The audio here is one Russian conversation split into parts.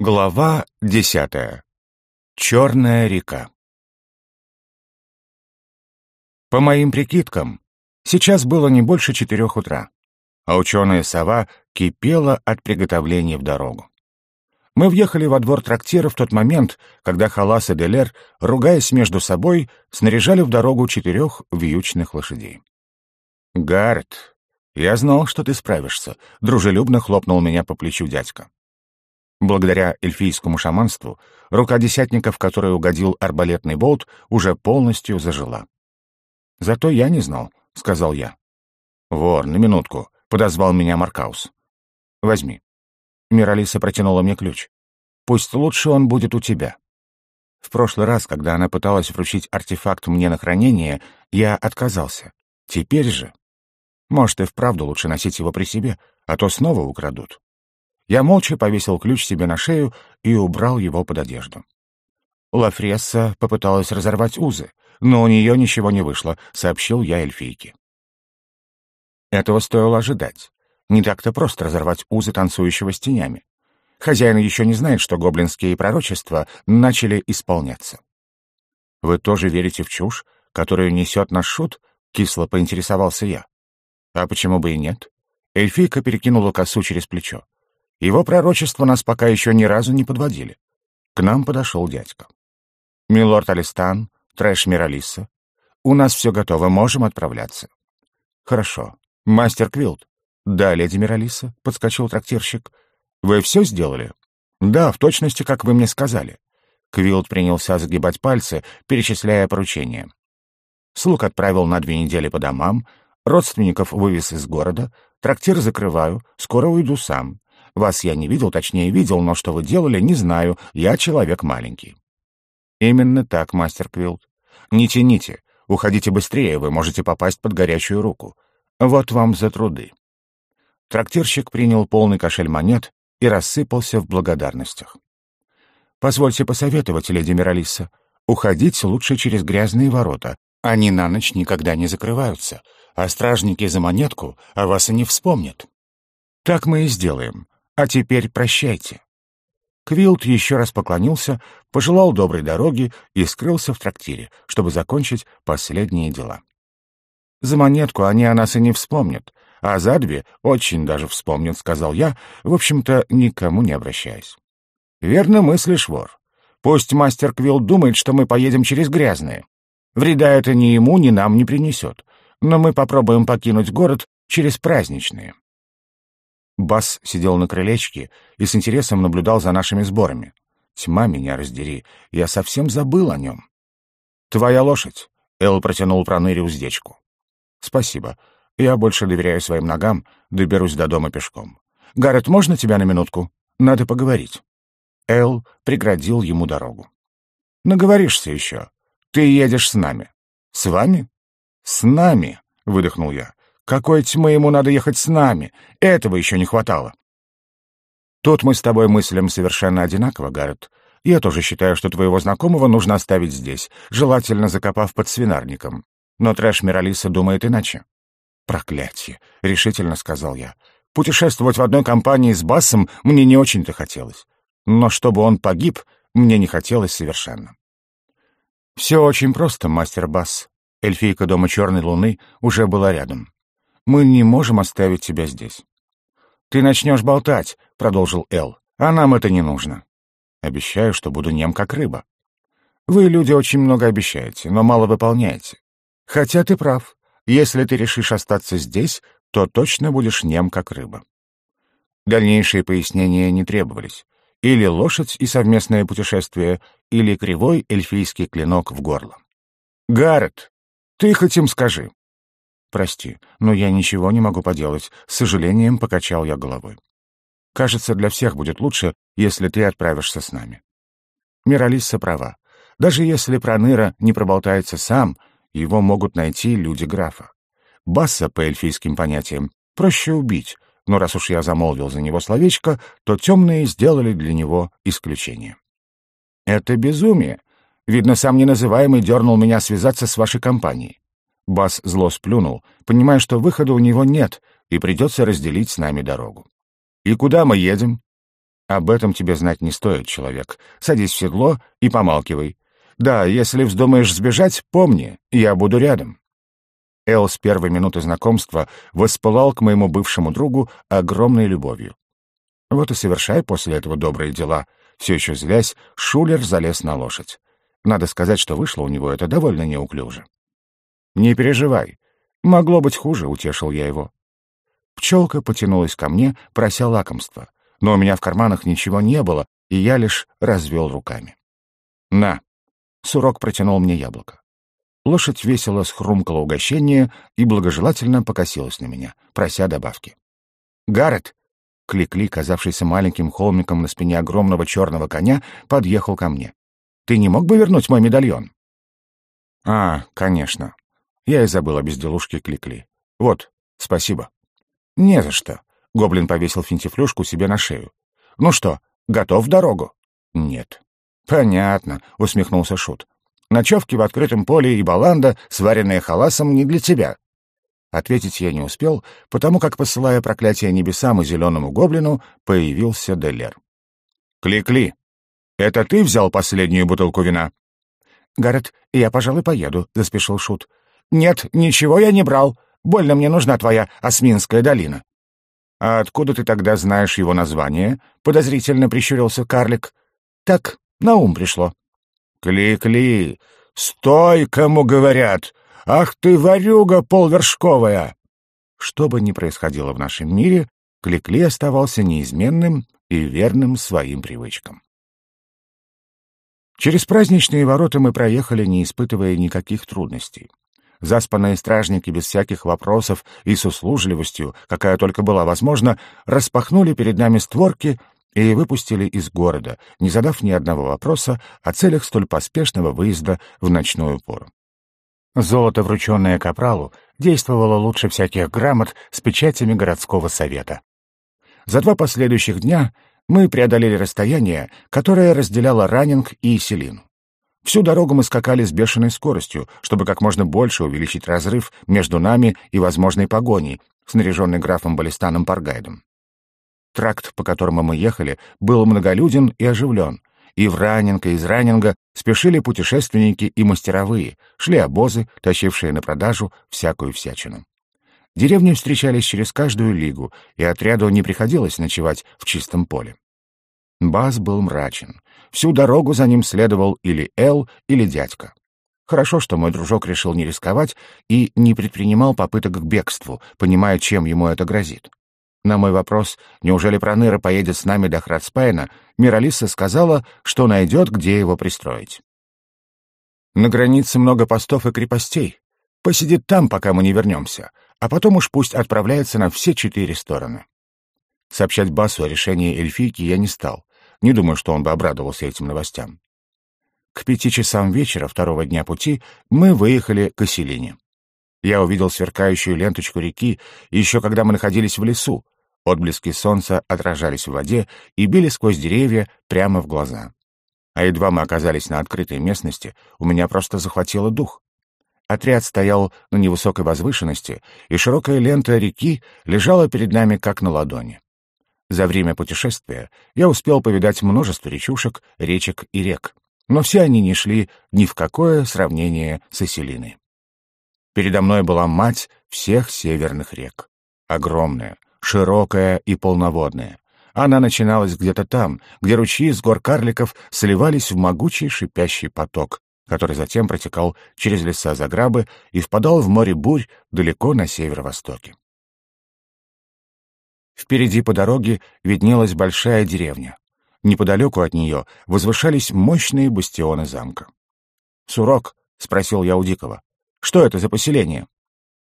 Глава десятая. Черная река. По моим прикидкам, сейчас было не больше четырех утра, а ученая сова кипела от приготовления в дорогу. Мы въехали во двор трактира в тот момент, когда Халас и Делер, ругаясь между собой, снаряжали в дорогу четырех вьючных лошадей. «Гаррет, я знал, что ты справишься», — дружелюбно хлопнул меня по плечу дядька. Благодаря эльфийскому шаманству, рука десятника, в которой угодил арбалетный болт, уже полностью зажила. «Зато я не знал», — сказал я. «Вор, на минутку», — подозвал меня Маркаус. «Возьми». Миралиса протянула мне ключ. «Пусть лучше он будет у тебя». В прошлый раз, когда она пыталась вручить артефакт мне на хранение, я отказался. Теперь же... Может, и вправду лучше носить его при себе, а то снова украдут. Я молча повесил ключ себе на шею и убрал его под одежду. Лафресса попыталась разорвать узы, но у нее ничего не вышло, сообщил я эльфийке. Этого стоило ожидать. Не так-то просто разорвать узы танцующего с тенями. Хозяин еще не знает, что гоблинские пророчества начали исполняться. «Вы тоже верите в чушь, которую несет наш шут?» — кисло поинтересовался я. «А почему бы и нет?» Эльфийка перекинула косу через плечо. Его пророчества нас пока еще ни разу не подводили. К нам подошел дядька. «Милорд Алистан, Трэш Миралиса, у нас все готово, можем отправляться». «Хорошо. Мастер Квилт». «Да, леди Миралиса», — подскочил трактирщик. «Вы все сделали?» «Да, в точности, как вы мне сказали». Квилт принялся загибать пальцы, перечисляя поручения. Слуг отправил на две недели по домам, родственников вывез из города, трактир закрываю, скоро уйду сам. Вас я не видел, точнее видел, но что вы делали, не знаю. Я человек маленький». «Именно так, мастер Квилд. Не тяните. Уходите быстрее, вы можете попасть под горячую руку. Вот вам за труды». Трактирщик принял полный кошель монет и рассыпался в благодарностях. «Позвольте посоветовать, леди Миралиса. Уходить лучше через грязные ворота. Они на ночь никогда не закрываются, а стражники за монетку о вас и не вспомнят. Так мы и сделаем. А теперь прощайте». Квилт еще раз поклонился, пожелал доброй дороги и скрылся в трактире, чтобы закончить последние дела. «За монетку они о нас и не вспомнят, а за две очень даже вспомнят», — сказал я, в общем-то, никому не обращаясь. «Верно мыслишь, вор. Пусть мастер Квилл думает, что мы поедем через грязные. Вреда это ни ему, ни нам не принесет, но мы попробуем покинуть город через праздничные. Бас сидел на крылечке и с интересом наблюдал за нашими сборами. Тьма меня раздери, я совсем забыл о нем. «Твоя лошадь», — Эл протянул Проныре уздечку. «Спасибо. Я больше доверяю своим ногам, доберусь до дома пешком. Гаррет, можно тебя на минутку? Надо поговорить». Эл преградил ему дорогу. «Наговоришься еще. Ты едешь с нами». «С вами?» «С нами», — выдохнул я. Какой тьмы ему надо ехать с нами? Этого еще не хватало. Тут мы с тобой мыслим совершенно одинаково, Гаррет. Я тоже считаю, что твоего знакомого нужно оставить здесь, желательно закопав под свинарником. Но трэш Миралиса думает иначе. «Проклятие!» — решительно сказал я. «Путешествовать в одной компании с Басом мне не очень-то хотелось. Но чтобы он погиб, мне не хотелось совершенно». «Все очень просто, мастер Бас». Эльфийка Дома Черной Луны уже была рядом. Мы не можем оставить тебя здесь». «Ты начнешь болтать», — продолжил Эл, — «а нам это не нужно». «Обещаю, что буду нем как рыба». «Вы, люди, очень много обещаете, но мало выполняете. Хотя ты прав. Если ты решишь остаться здесь, то точно будешь нем как рыба». Дальнейшие пояснения не требовались. Или лошадь и совместное путешествие, или кривой эльфийский клинок в горло. «Гаррет, ты хоть им скажи, «Прости, но я ничего не могу поделать», — с сожалением покачал я головой. «Кажется, для всех будет лучше, если ты отправишься с нами». Миралисса права. Даже если Проныра не проболтается сам, его могут найти люди графа. Басса, по эльфийским понятиям, проще убить, но раз уж я замолвил за него словечко, то темные сделали для него исключение. «Это безумие. Видно, сам неназываемый дернул меня связаться с вашей компанией. Бас зло сплюнул, понимая, что выхода у него нет, и придется разделить с нами дорогу. «И куда мы едем?» Об этом тебе знать не стоит, человек. Садись в седло и помалкивай. Да, если вздумаешь сбежать, помни, я буду рядом. Эл с первой минуты знакомства воспылал к моему бывшему другу огромной любовью. Вот и совершай после этого добрые дела. Все еще злясь, Шулер залез на лошадь. Надо сказать, что вышло у него это довольно неуклюже. «Не переживай. Могло быть хуже», — утешил я его. Пчелка потянулась ко мне, прося лакомства. Но у меня в карманах ничего не было, и я лишь развел руками. «На!» — Сурок протянул мне яблоко. Лошадь весело схрумкала угощение и благожелательно покосилась на меня, прося добавки. «Гаррет!» Кликли, казавшийся маленьким холмиком на спине огромного черного коня, подъехал ко мне. «Ты не мог бы вернуть мой медальон?» «А, конечно. Я и забыл о безделушке Кликли. Вот, спасибо». «Не за что». Гоблин повесил финтифлюшку себе на шею. «Ну что, готов в дорогу?» «Нет». «Понятно», — усмехнулся Шут. «Ночевки в открытом поле и баланда, сваренные халасом, не для тебя. Ответить я не успел, потому как, посылая проклятие небесам и зеленому гоблину, появился Делер. «Кли-кли! Это ты взял последнюю бутылку вина?» «Гаррет, я, пожалуй, поеду», — заспешил Шут. «Нет, ничего я не брал. Больно мне нужна твоя Осминская долина». «А откуда ты тогда знаешь его название?» — подозрительно прищурился карлик. «Так, на ум пришло». «Кли-кли! Стой, кому говорят! «Ах ты, ворюга полвершковая!» Что бы ни происходило в нашем мире, Кликли оставался неизменным и верным своим привычкам. Через праздничные ворота мы проехали, не испытывая никаких трудностей. Заспанные стражники без всяких вопросов и с услужливостью, какая только была возможна, распахнули перед нами створки и выпустили из города, не задав ни одного вопроса о целях столь поспешного выезда в ночную пору. Золото, врученное Капралу, действовало лучше всяких грамот с печатями городского совета. За два последующих дня мы преодолели расстояние, которое разделяло Ранненг и Селину. Всю дорогу мы скакали с бешеной скоростью, чтобы как можно больше увеличить разрыв между нами и возможной погоней, снаряженной графом Балистаном Паргайдом. Тракт, по которому мы ехали, был многолюден и оживлен, и в Ранненг, из Ранненга спешили путешественники и мастеровые, шли обозы, тащившие на продажу всякую всячину. Деревни встречались через каждую лигу, и отряду не приходилось ночевать в чистом поле. Баз был мрачен. Всю дорогу за ним следовал или Эл, или дядька. Хорошо, что мой дружок решил не рисковать и не предпринимал попыток к бегству, понимая, чем ему это грозит. На мой вопрос, неужели Проныра поедет с нами до Храдспайна, Миралиса сказала, что найдет, где его пристроить. На границе много постов и крепостей. Посидит там, пока мы не вернемся, а потом уж пусть отправляется на все четыре стороны. Сообщать Басу о решении эльфийки я не стал. Не думаю, что он бы обрадовался этим новостям. К пяти часам вечера второго дня пути мы выехали к Оселине. Я увидел сверкающую ленточку реки еще когда мы находились в лесу. Отблески солнца отражались в воде и били сквозь деревья прямо в глаза. А едва мы оказались на открытой местности, у меня просто захватило дух. Отряд стоял на невысокой возвышенности, и широкая лента реки лежала перед нами как на ладони. За время путешествия я успел повидать множество речушек, речек и рек, но все они не шли ни в какое сравнение с Эселиной. Передо мной была мать всех северных рек. Огромная, широкая и полноводная. Она начиналась где-то там, где ручьи с гор карликов сливались в могучий шипящий поток, который затем протекал через леса Заграбы и впадал в море бурь далеко на северо-востоке. Впереди по дороге виднелась большая деревня. Неподалеку от нее возвышались мощные бастионы замка. «Сурок?» — спросил я у Дикого. Что это за поселение?»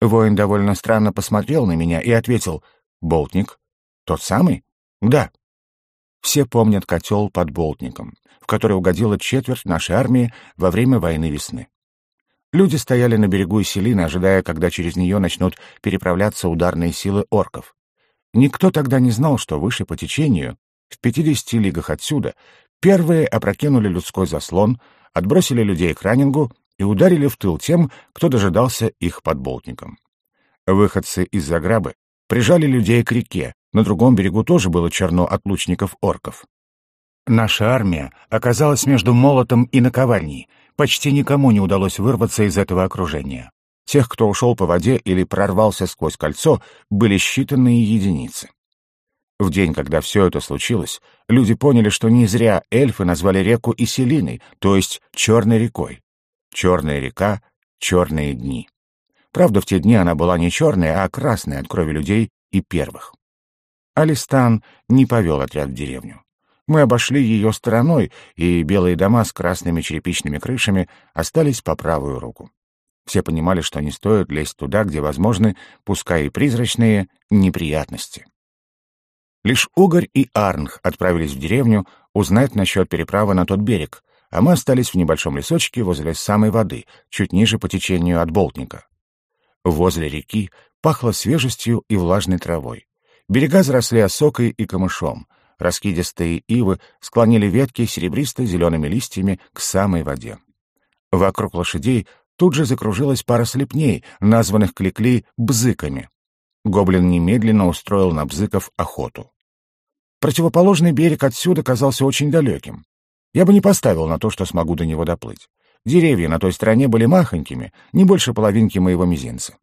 Воин довольно странно посмотрел на меня и ответил «Болтник? Тот самый?» «Да». Все помнят котел под Болтником, в который угодила четверть нашей армии во время войны весны. Люди стояли на берегу Селины, ожидая, когда через нее начнут переправляться ударные силы орков. Никто тогда не знал, что выше по течению, в 50 лигах отсюда, первые опрокинули людской заслон, отбросили людей к раннингу и ударили в тыл тем, кто дожидался их под болтником. Выходцы из Заграбы прижали людей к реке, на другом берегу тоже было черно от лучников орков. Наша армия оказалась между молотом и наковальней. Почти никому не удалось вырваться из этого окружения. Тех, кто ушел по воде или прорвался сквозь кольцо, были считанные единицы. В день, когда все это случилось, люди поняли, что не зря эльфы назвали реку Иселиной, то есть Черной рекой. Черная река, черные дни. Правда, в те дни она была не черная, а красная от крови людей и первых. Алистан не повел отряд в деревню. Мы обошли ее стороной, и белые дома с красными черепичными крышами остались по правую руку. Все понимали, что не стоит лезть туда, где возможны, пускай и призрачные, неприятности. Лишь Угорь и Арнх отправились в деревню узнать насчет переправы на тот берег, а мы остались в небольшом лесочке возле самой воды, чуть ниже по течению от Болтника. Возле реки пахло свежестью и влажной травой. Берега заросли осокой и камышом. Раскидистые ивы склонили ветки серебристо-зелеными листьями к самой воде. Вокруг лошадей тут же закружилась пара слепней, названных кликли «бзыками». Гоблин немедленно устроил на бзыков охоту. Противоположный берег отсюда казался очень далеким. Я бы не поставил на то, что смогу до него доплыть. Деревья на той стороне были махонькими, не больше половинки моего мизинца.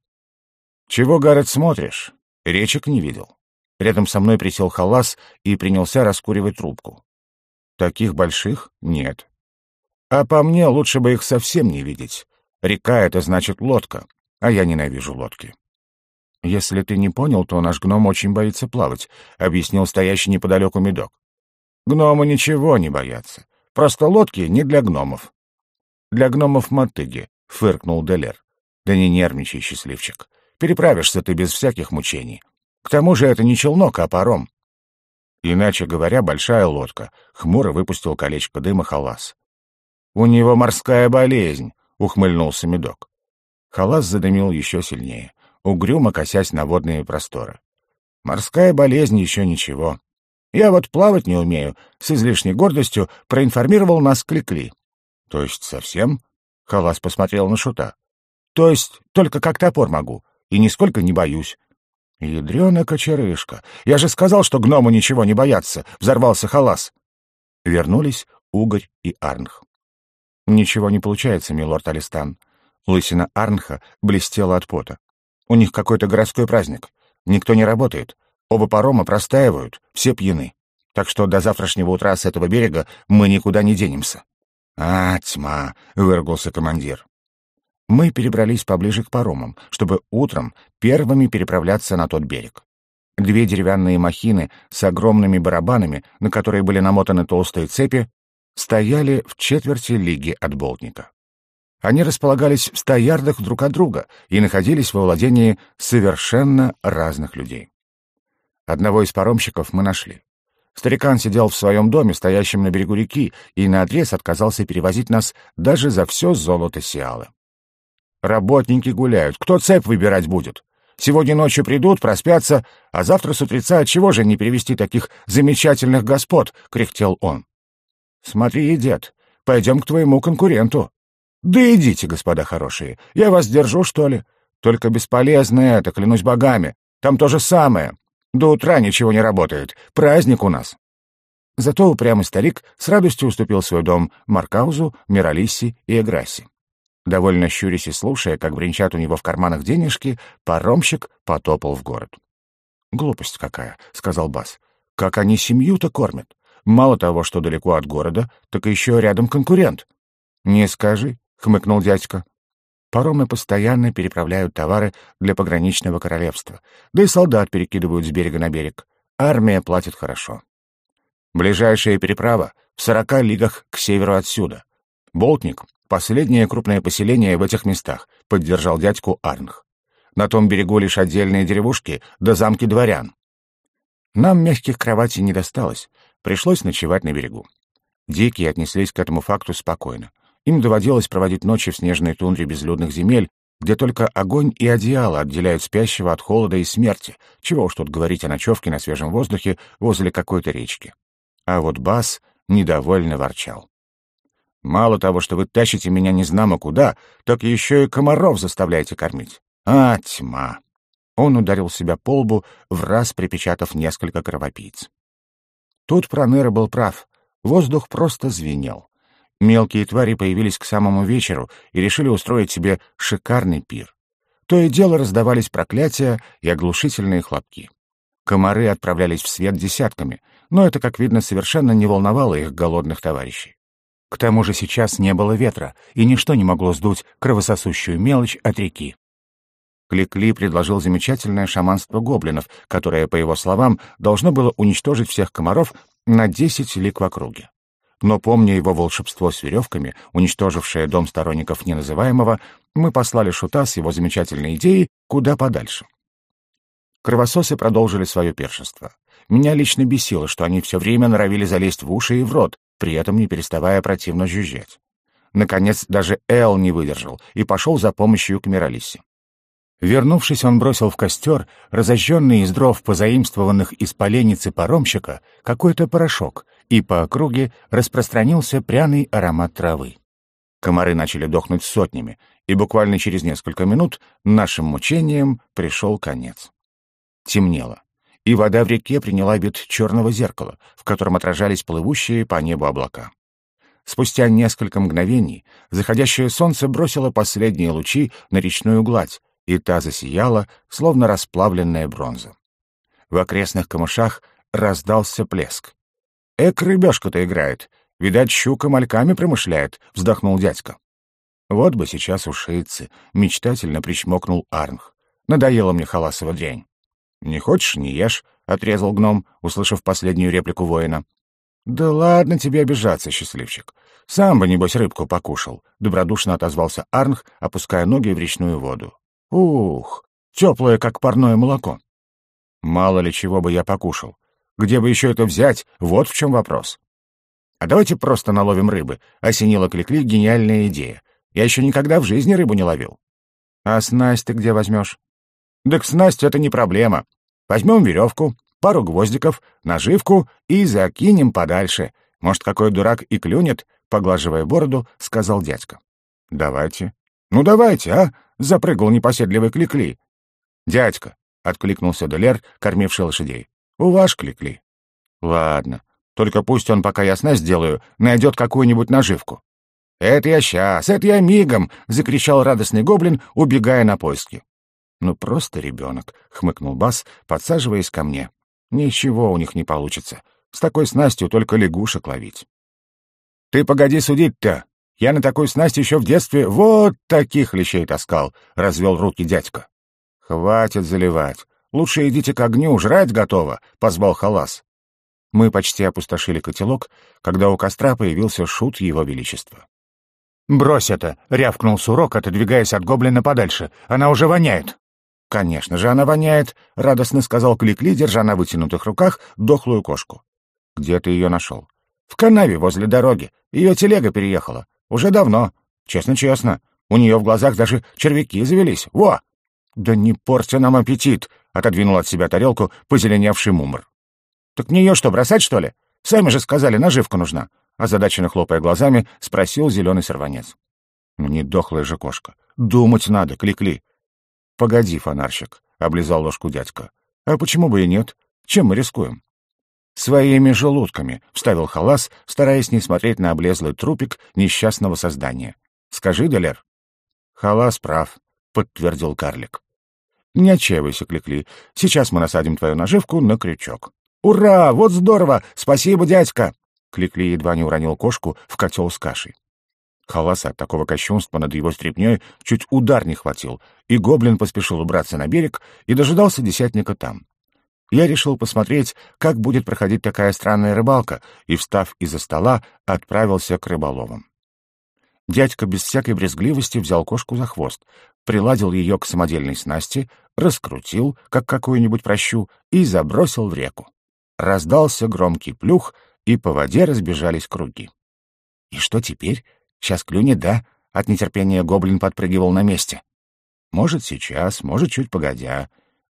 «Чего, Гаррет, смотришь?» Речек не видел. Рядом со мной присел халас и принялся раскуривать трубку. Таких больших нет. А по мне лучше бы их совсем не видеть. Река — это значит лодка, а я ненавижу лодки. «Если ты не понял, то наш гном очень боится плавать», — объяснил стоящий неподалеку медок. «Гномы ничего не боятся. Просто лодки не для гномов». «Для гномов мотыги», — фыркнул Делер. «Да не нервничай, счастливчик. Переправишься ты без всяких мучений. К тому же это не челнок, а паром. Иначе говоря, большая лодка. Хмуро выпустил колечко дыма халас. «У него морская болезнь», — ухмыльнулся медок. Халас задымил еще сильнее, угрюмо косясь на водные просторы. «Морская болезнь еще ничего. Я вот плавать не умею», — с излишней гордостью проинформировал нас Кликли. «То есть совсем?» — Халас посмотрел на Шута. «То есть только как топор могу, и нисколько не боюсь. «Ядрёна кочерышка! Я же сказал, что гному ничего не боятся!» — взорвался Халас. Вернулись Угорь и Арнх. «Ничего не получается, милорд Алистан». Лысина Арнха блестела от пота. «У них какой-то городской праздник. Никто не работает. Оба парома простаивают, все пьяны. Так что до завтрашнего утра с этого берега мы никуда не денемся». «А, тьма!» — выругался командир мы перебрались поближе к паромам, чтобы утром первыми переправляться на тот берег. Две деревянные махины с огромными барабанами, на которые были намотаны толстые цепи, стояли в четверти лиги от болтника. Они располагались в ста ярдах друг от друга и находились во владении совершенно разных людей. Одного из паромщиков мы нашли. Старикан сидел в своем доме, стоящем на берегу реки, и наотрез отказался перевозить нас даже за все золото Сиалы. Работники гуляют. Кто цепь выбирать будет? Сегодня ночью придут, проспятся, а завтра с утреца чего же не привести таких замечательных господ?» — кряхтел он. «Смотри, дед, пойдем к твоему конкуренту». «Да идите, господа хорошие, я вас держу, что ли? Только бесполезно это, клянусь богами. Там то же самое. До утра ничего не работает. Праздник у нас». Зато упрямый старик с радостью уступил свой дом Маркаузу, Миралиси и Эграси. Довольно щурясь и слушая, как бренчат у него в карманах денежки, паромщик потопал в город. «Глупость какая», — сказал Бас. «Как они семью-то кормят? Мало того, что далеко от города, так еще рядом конкурент». «Не скажи», — хмыкнул дядька. Паромы постоянно переправляют товары для пограничного королевства, да и солдат перекидывают с берега на берег. Армия платит хорошо. Ближайшая переправа в сорока лигах к северу отсюда. Болтник Последнее крупное поселение в этих местах, поддержал дядьку Арнх. На том берегу лишь отдельные деревушки да замки дворян. Нам мягких кроватей не досталось, пришлось ночевать на берегу. Дикие отнеслись к этому факту спокойно. Им доводилось проводить ночи в снежной тундре безлюдных земель, где только огонь и одеяло отделяют спящего от холода и смерти, чего уж тут говорить о ночевке на свежем воздухе возле какой-то речки. А вот Бас недовольно ворчал. Мало того, что вы тащите меня незнамо куда, так еще и комаров заставляете кормить. А, тьма!» Он ударил себя по лбу, в раз припечатав несколько кровопийц. Тут Проныра был прав. Воздух просто звенел. Мелкие твари появились к самому вечеру и решили устроить себе шикарный пир. То и дело раздавались проклятия и оглушительные хлопки. Комары отправлялись в свет десятками, но это, как видно, совершенно не волновало их голодных товарищей. К тому же сейчас не было ветра, и ничто не могло сдуть кровососущую мелочь от реки. Кликли предложил замечательное шаманство гоблинов, которое, по его словам, должно было уничтожить всех комаров на десять лик в округе. Но, помня его волшебство с веревками, уничтожившее дом сторонников неназываемого, мы послали Шута с его замечательной идеей куда подальше. Кровососы продолжили свое першество. Меня лично бесило, что они все время норовили залезть в уши и в рот, при этом не переставая противно жужжать. Наконец, даже Эл не выдержал и пошел за помощью к Миралисе. Вернувшись, он бросил в костер, разожженный из дров, позаимствованных из поленницы паромщика, какой-то порошок, и по округе распространился пряный аромат травы. Комары начали дохнуть сотнями, и буквально через несколько минут нашим мучениям пришел конец. Темнело, и вода в реке приняла вид черного зеркала, в котором отражались плывущие по небу облака. Спустя несколько мгновений заходящее солнце бросило последние лучи на речную гладь, и та засияла, словно расплавленная бронза. В окрестных камышах раздался плеск. «Эк, рыбешка-то играет. Видать, щука мальками промышляет», — вздохнул дядька. «Вот бы сейчас ушицы», — мечтательно причмокнул Арнх. «Надоела мне халасова дрянь». «Не хочешь — не ешь», — отрезал гном, услышав последнюю реплику воина. «Да ладно тебе обижаться, счастливчик. Сам бы, небось, рыбку покушал», — добродушно отозвался Арнх, опуская ноги в речную воду. Ух, теплое, как парное молоко. Мало ли чего бы я покушал. Где бы еще это взять, вот в чем вопрос. А давайте просто наловим рыбы, осенила Кликли гениальная идея. Я еще никогда в жизни рыбу не ловил. А снасть ты где возьмешь? Так снасть — это не проблема. Возьмем веревку, пару гвоздиков, наживку и закинем подальше. Может, какой дурак и клюнет, поглаживая бороду, сказал дядька. Давайте. Ну давайте, а? Запрыгал непоседливый Кликли. «Дядька!» — откликнулся Делер, кормивший лошадей. «У ваш Кликли». «Ладно, только пусть он, пока я сделаю, найдет какую-нибудь наживку». «Это я сейчас, это я мигом!» — закричал радостный гоблин, убегая на поиски. «Ну, просто ребенок», — хмыкнул Бас, подсаживаясь ко мне. «Ничего у них не получится. С такой снастью только лягушек ловить». «Ты погоди судить-то!» Я на такой снасти еще в детстве вот таких лещей таскал, — развел руки дядька. Хватит заливать. Лучше идите к огню, жрать готово, — позвал Халас. Мы почти опустошили котелок, когда у костра появился шут его величества. «Брось это!» — рявкнул Сурок, отодвигаясь от гоблина подальше. «Она уже воняет!» «Конечно же она воняет!» — радостно сказал Кликли, держа на вытянутых руках дохлую кошку. «Где ты ее нашел?» «В канаве возле дороги. Ее телега переехала. Уже давно. Честно-честно. У нее в глазах даже червяки завелись. Во!» «Да не порти нам аппетит!» — отодвинул от себя тарелку позеленевший мумр. «Так мне ее что, бросать, что ли? Сами же сказали, наживка нужна!» Озадаченно хлопая глазами, спросил зеленый сорванец. «Ну не дохлая же кошка. Думать надо, кликли!» «Погоди, фонарщик», — облизал ложку дядька. «А почему бы и нет? Чем мы рискуем?» «Своими желудками», — вставил Халас, стараясь не смотреть на облезлый трупик несчастного создания. «Скажи, Делер». «Халас прав», — подтвердил карлик. «Не отчаивайся, Кликли. Сейчас мы насадим твою наживку на крючок». «Ура! Вот здорово! Спасибо, дядька!» Кликли едва не уронил кошку в котел с кашей. Халаса от такого кощунства над его стряпнёй чуть удар не хватил, и гоблин поспешил убраться на берег и дожидался десятника там. Я решил посмотреть, как будет проходить такая странная рыбалка, и, встав из-за стола, отправился к рыболовам. Дядька без всякой брезгливости взял кошку за хвост, приладил ее к самодельной снасти, раскрутил, как какую-нибудь прощу, и забросил в реку. Раздался громкий плюх, и по воде разбежались круги. «И что теперь? Сейчас клюнет, да?» От нетерпения гоблин подпрыгивал на месте. «Может, сейчас, может, чуть погодя.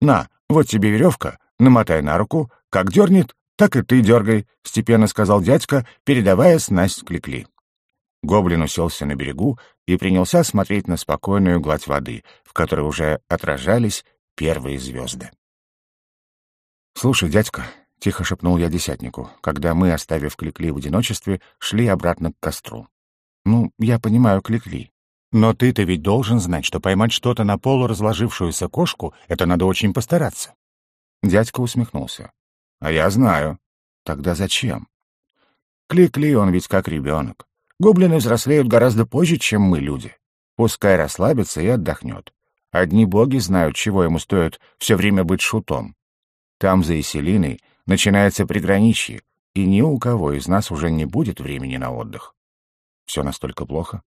На, вот тебе веревка, Намотай на руку, как дернет, так и ты дергай», — степенно сказал дядька, передавая снасть Кликли. Гоблин уселся на берегу и принялся смотреть на спокойную гладь воды, в которой уже отражались первые звезды. «Слушай, дядька, — тихо шепнул я десятнику, когда мы, оставив Кликли в одиночестве, шли обратно к костру. «Ну, я понимаю Кликли. Но ты-то ведь должен знать, что поймать что-то на полу разложившуюся кошку — это надо очень постараться». Дядька усмехнулся. «А я знаю. Тогда зачем?» «Кликли, он ведь как ребенок. Гоблины взрослеют гораздо позже, чем мы, люди. Пускай расслабится и отдохнет. Одни боги знают, чего ему стоит все время быть шутом. Там, за Иселиной, начинается приграничье, и ни у кого из нас уже не будет времени на отдых. Все настолько плохо?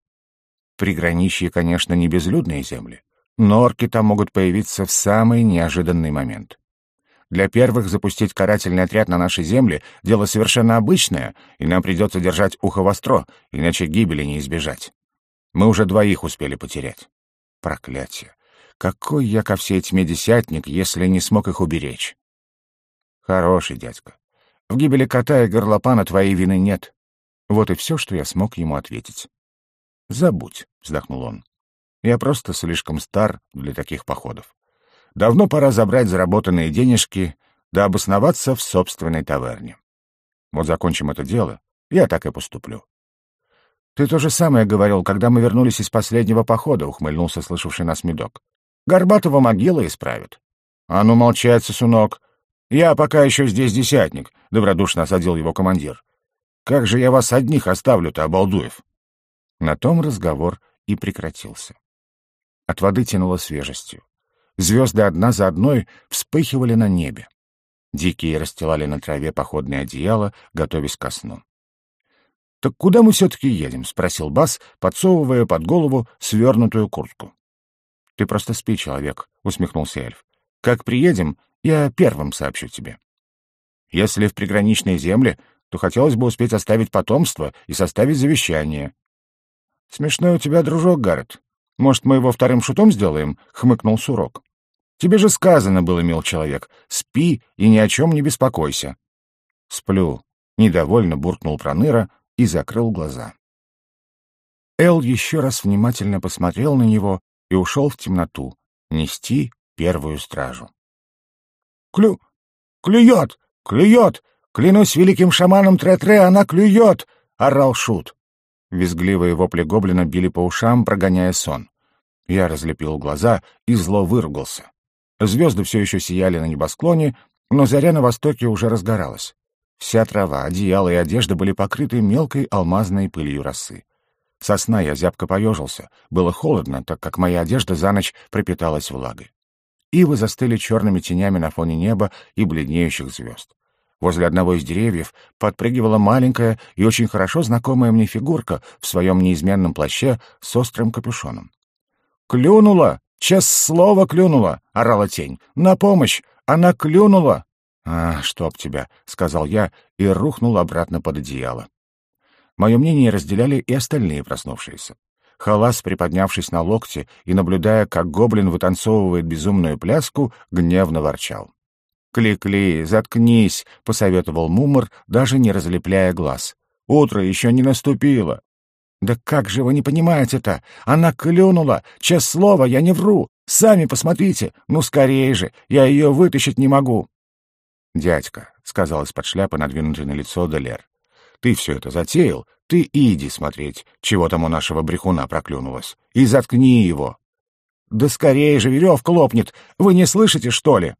Приграничье, конечно, не безлюдные земли, но орки там могут появиться в самый неожиданный момент. Для первых запустить карательный отряд на нашей земле — дело совершенно обычное, и нам придется держать ухо востро, иначе гибели не избежать. Мы уже двоих успели потерять. Проклятие. Какой я ко всей тьме десятник, если не смог их уберечь? Хороший дядька. В гибели кота и горлопана твоей вины нет. Вот и все, что я смог ему ответить. «Забудь», — вздохнул он. «Я просто слишком стар для таких походов. Давно пора забрать заработанные денежки да обосноваться в собственной таверне. Вот закончим это дело, я так и поступлю». «Ты то же самое говорил, когда мы вернулись из последнего похода», — ухмыльнулся слышавший нас медок. «Горбатого могила исправит». «А ну молчать, сосунок!» «Я пока еще здесь десятник», — добродушно осадил его командир. «Как же я вас одних оставлю-то, обалдуев?» На том разговор и прекратился. От воды тянуло свежестью. Звезды одна за одной вспыхивали на небе. Дикие расстилали на траве походное одеяло, готовясь ко сну. «Так куда мы все-таки едем?» — спросил Бас, подсовывая под голову свернутую куртку. «Ты просто спи, человек», — усмехнулся эльф. «Как приедем, я первым сообщу тебе. Если в приграничные земли, то хотелось бы успеть оставить потомство и составить завещание. — Смешной у тебя дружок, Гаррет. Может, мы его вторым шутом сделаем? — хмыкнул Сурок. — Тебе же сказано было, мил человек, спи и ни о чем не беспокойся. — Сплю. Недовольно буркнул Проныра и закрыл глаза. Эл еще раз внимательно посмотрел на него и ушел в темноту нести первую стражу. Клю... клюет! Клюет! Клянусь великим шаманом Тре-Тре, она клюет! — орал Шут. Визгливые вопли гоблина били по ушам, прогоняя сон. Я разлепил глаза и зло выругался. Звезды все еще сияли на небосклоне, но заря на востоке уже разгоралась. Вся трава, одеяло и одежда были покрыты мелкой алмазной пылью росы. Со сна я зябко поежился. Было холодно, так как моя одежда за ночь пропиталась влагой. Ивы застыли черными тенями на фоне неба и бледнеющих звезд. Возле одного из деревьев подпрыгивала маленькая и очень хорошо знакомая мне фигурка в своем неизменном плаще с острым капюшоном. «Клюнула! Час слово клюнула!» — орала тень. «На помощь! Она клюнула!» «А, чтоб тебя!» — сказал я и рухнул обратно под одеяло. Мое мнение разделяли и остальные проснувшиеся. Халас, приподнявшись на локте и наблюдая, как гоблин вытанцовывает безумную пляску, гневно ворчал. «Кли-кли, заткнись», — посоветовал Мумор, даже не разлепляя глаз. «Утро еще не наступило». «Да как же вы не понимаете это? Она клюнула! Честное слово, я не вру! Сами посмотрите! Ну, скорее же! Я ее вытащить не могу!» «Дядька», — сказал из-под шляпы надвинутый на лицо Делер, — «ты все это затеял, ты иди смотреть, чего там у нашего брехуна проклюнулось, и заткни его. Да скорее же веревка лопнет, вы не слышите, что ли?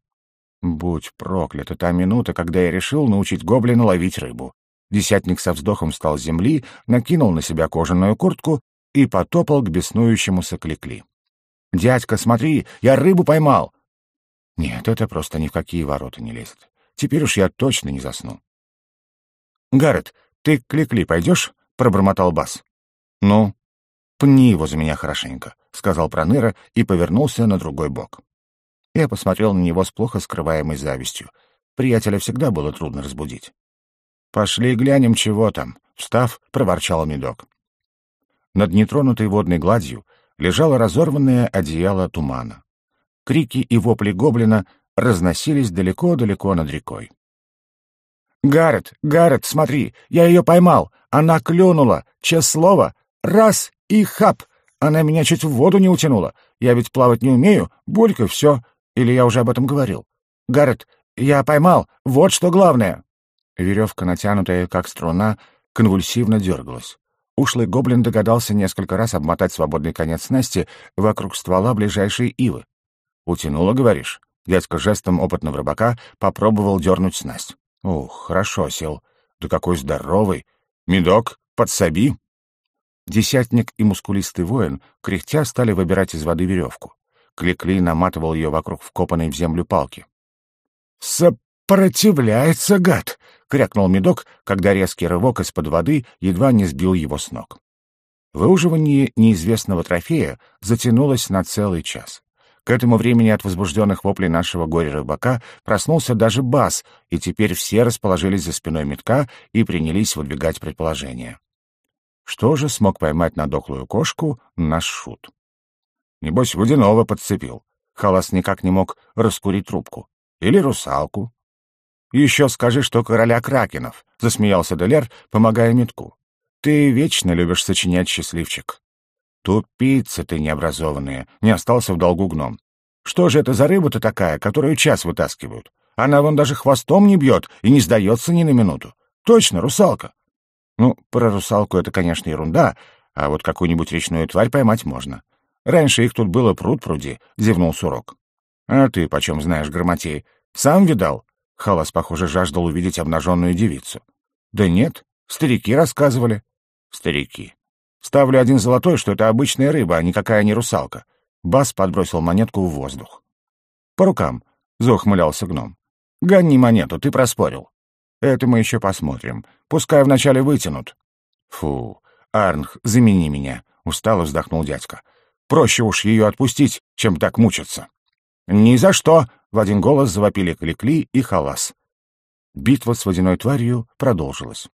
Будь проклята та минута, когда я решил научить гоблина ловить рыбу. Десятник со вздохом встал с земли, накинул на себя кожаную куртку и потопал к беснующемуся кликли. «Дядька, смотри, я рыбу поймал!» «Нет, это просто ни в какие ворота не лезет. Теперь уж я точно не засну». «Гаррет, ты к кликли пойдешь?» пробормотал Бас. «Ну, пни его за меня хорошенько», — сказал Проныра и повернулся на другой бок. Я посмотрел на него с плохо скрываемой завистью. Приятеля всегда было трудно разбудить. «Пошли глянем, чего там», — встав, проворчал медок. Над нетронутой водной гладью лежало разорванное одеяло тумана. Крики и вопли гоблина разносились далеко-далеко над рекой. «Гаррет, Гаррет, смотри, я ее поймал! Она клюнула! Честное слово! Раз и хап! Она меня чуть в воду не утянула! Я ведь плавать не умею, булька, все! Или я уже об этом говорил? Гаррет, Я поймал! Вот что главное!» Веревка, натянутая как струна, конвульсивно дергалась. Ушлый гоблин догадался несколько раз обмотать свободный конец снасти вокруг ствола ближайшей ивы. «Утянула, говоришь?» Дядька жестом опытного рыбака попробовал дернуть снасть. «Ух, хорошо сел. Да какой здоровый! Медок, подсоби!» Десятник и мускулистый воин, кряхтя, стали выбирать из воды веревку. Кликли наматывал ее вокруг вкопанной в землю палки. «Сопротивляется, гад!» — крякнул медок, когда резкий рывок из-под воды едва не сбил его с ног. Выуживание неизвестного трофея затянулось на целый час. К этому времени от возбужденных воплей нашего горя-рыбака проснулся даже бас, и теперь все расположились за спиной метка и принялись выдвигать предположения. Что же смог поймать на дохлую кошку наш шут? Небось, водяного подцепил. Халас никак не мог раскурить трубку. Или русалку. «Еще скажи, что короля кракенов», — засмеялся Делер, помогая метку. «Ты вечно любишь сочинять, счастливчик». «Тупица ты необразованная», — не остался в долгу гном. «Что же это за рыба-то такая, которую час вытаскивают? Она вон даже хвостом не бьет и не сдается ни на минуту. Точно, русалка». Ну, про русалку это, конечно, ерунда, а вот какую-нибудь речную тварь поймать можно. Раньше их тут было пруд-пруди, — зевнул Сурок. А ты почем знаешь, Громотей? Сам видал? Халас, похоже, жаждал увидеть обнаженную девицу. Да нет, старики рассказывали. Старики. Ставлю один золотой, что это обычная рыба, а никакая не русалка. Бас подбросил монетку в воздух. По рукам, — заухмылялся гном. Гони монету, ты проспорил. Это мы еще посмотрим. Пускай вначале вытянут. Фу, Арнх, замени меня, — устало вздохнул дядька. Проще уж ее отпустить, чем так мучиться. «Ни за что!» — в один голос завопили Кликли и Халас. Битва с водяной тварью продолжилась.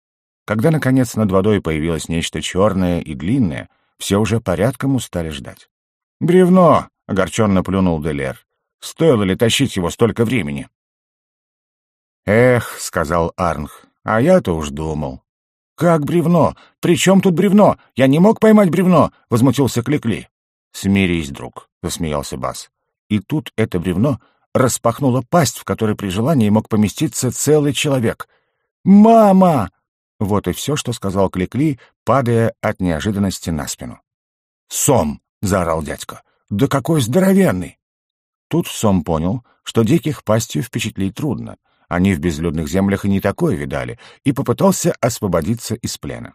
Когда, наконец, над водой появилось нечто черное и длинное, все уже порядком устали ждать. «Бревно!» — огорченно плюнул Делер. «Стоило ли тащить его столько времени?» «Эх», — сказал Арнх, — «а я-то уж думал». «Как бревно? При чем тут бревно? Я не мог поймать бревно!» — возмутился Кликли. «Смирись, друг», — засмеялся Бас. И тут это бревно распахнуло пасть, в которой при желании мог поместиться целый человек. «Мама!» Вот и все, что сказал Кликли, падая от неожиданности на спину. «Сом!» — заорал дядька. «Да какой здоровенный!» Тут Сом понял, что диких пастью впечатлить трудно. Они в безлюдных землях и не такое видали, и попытался освободиться из плена.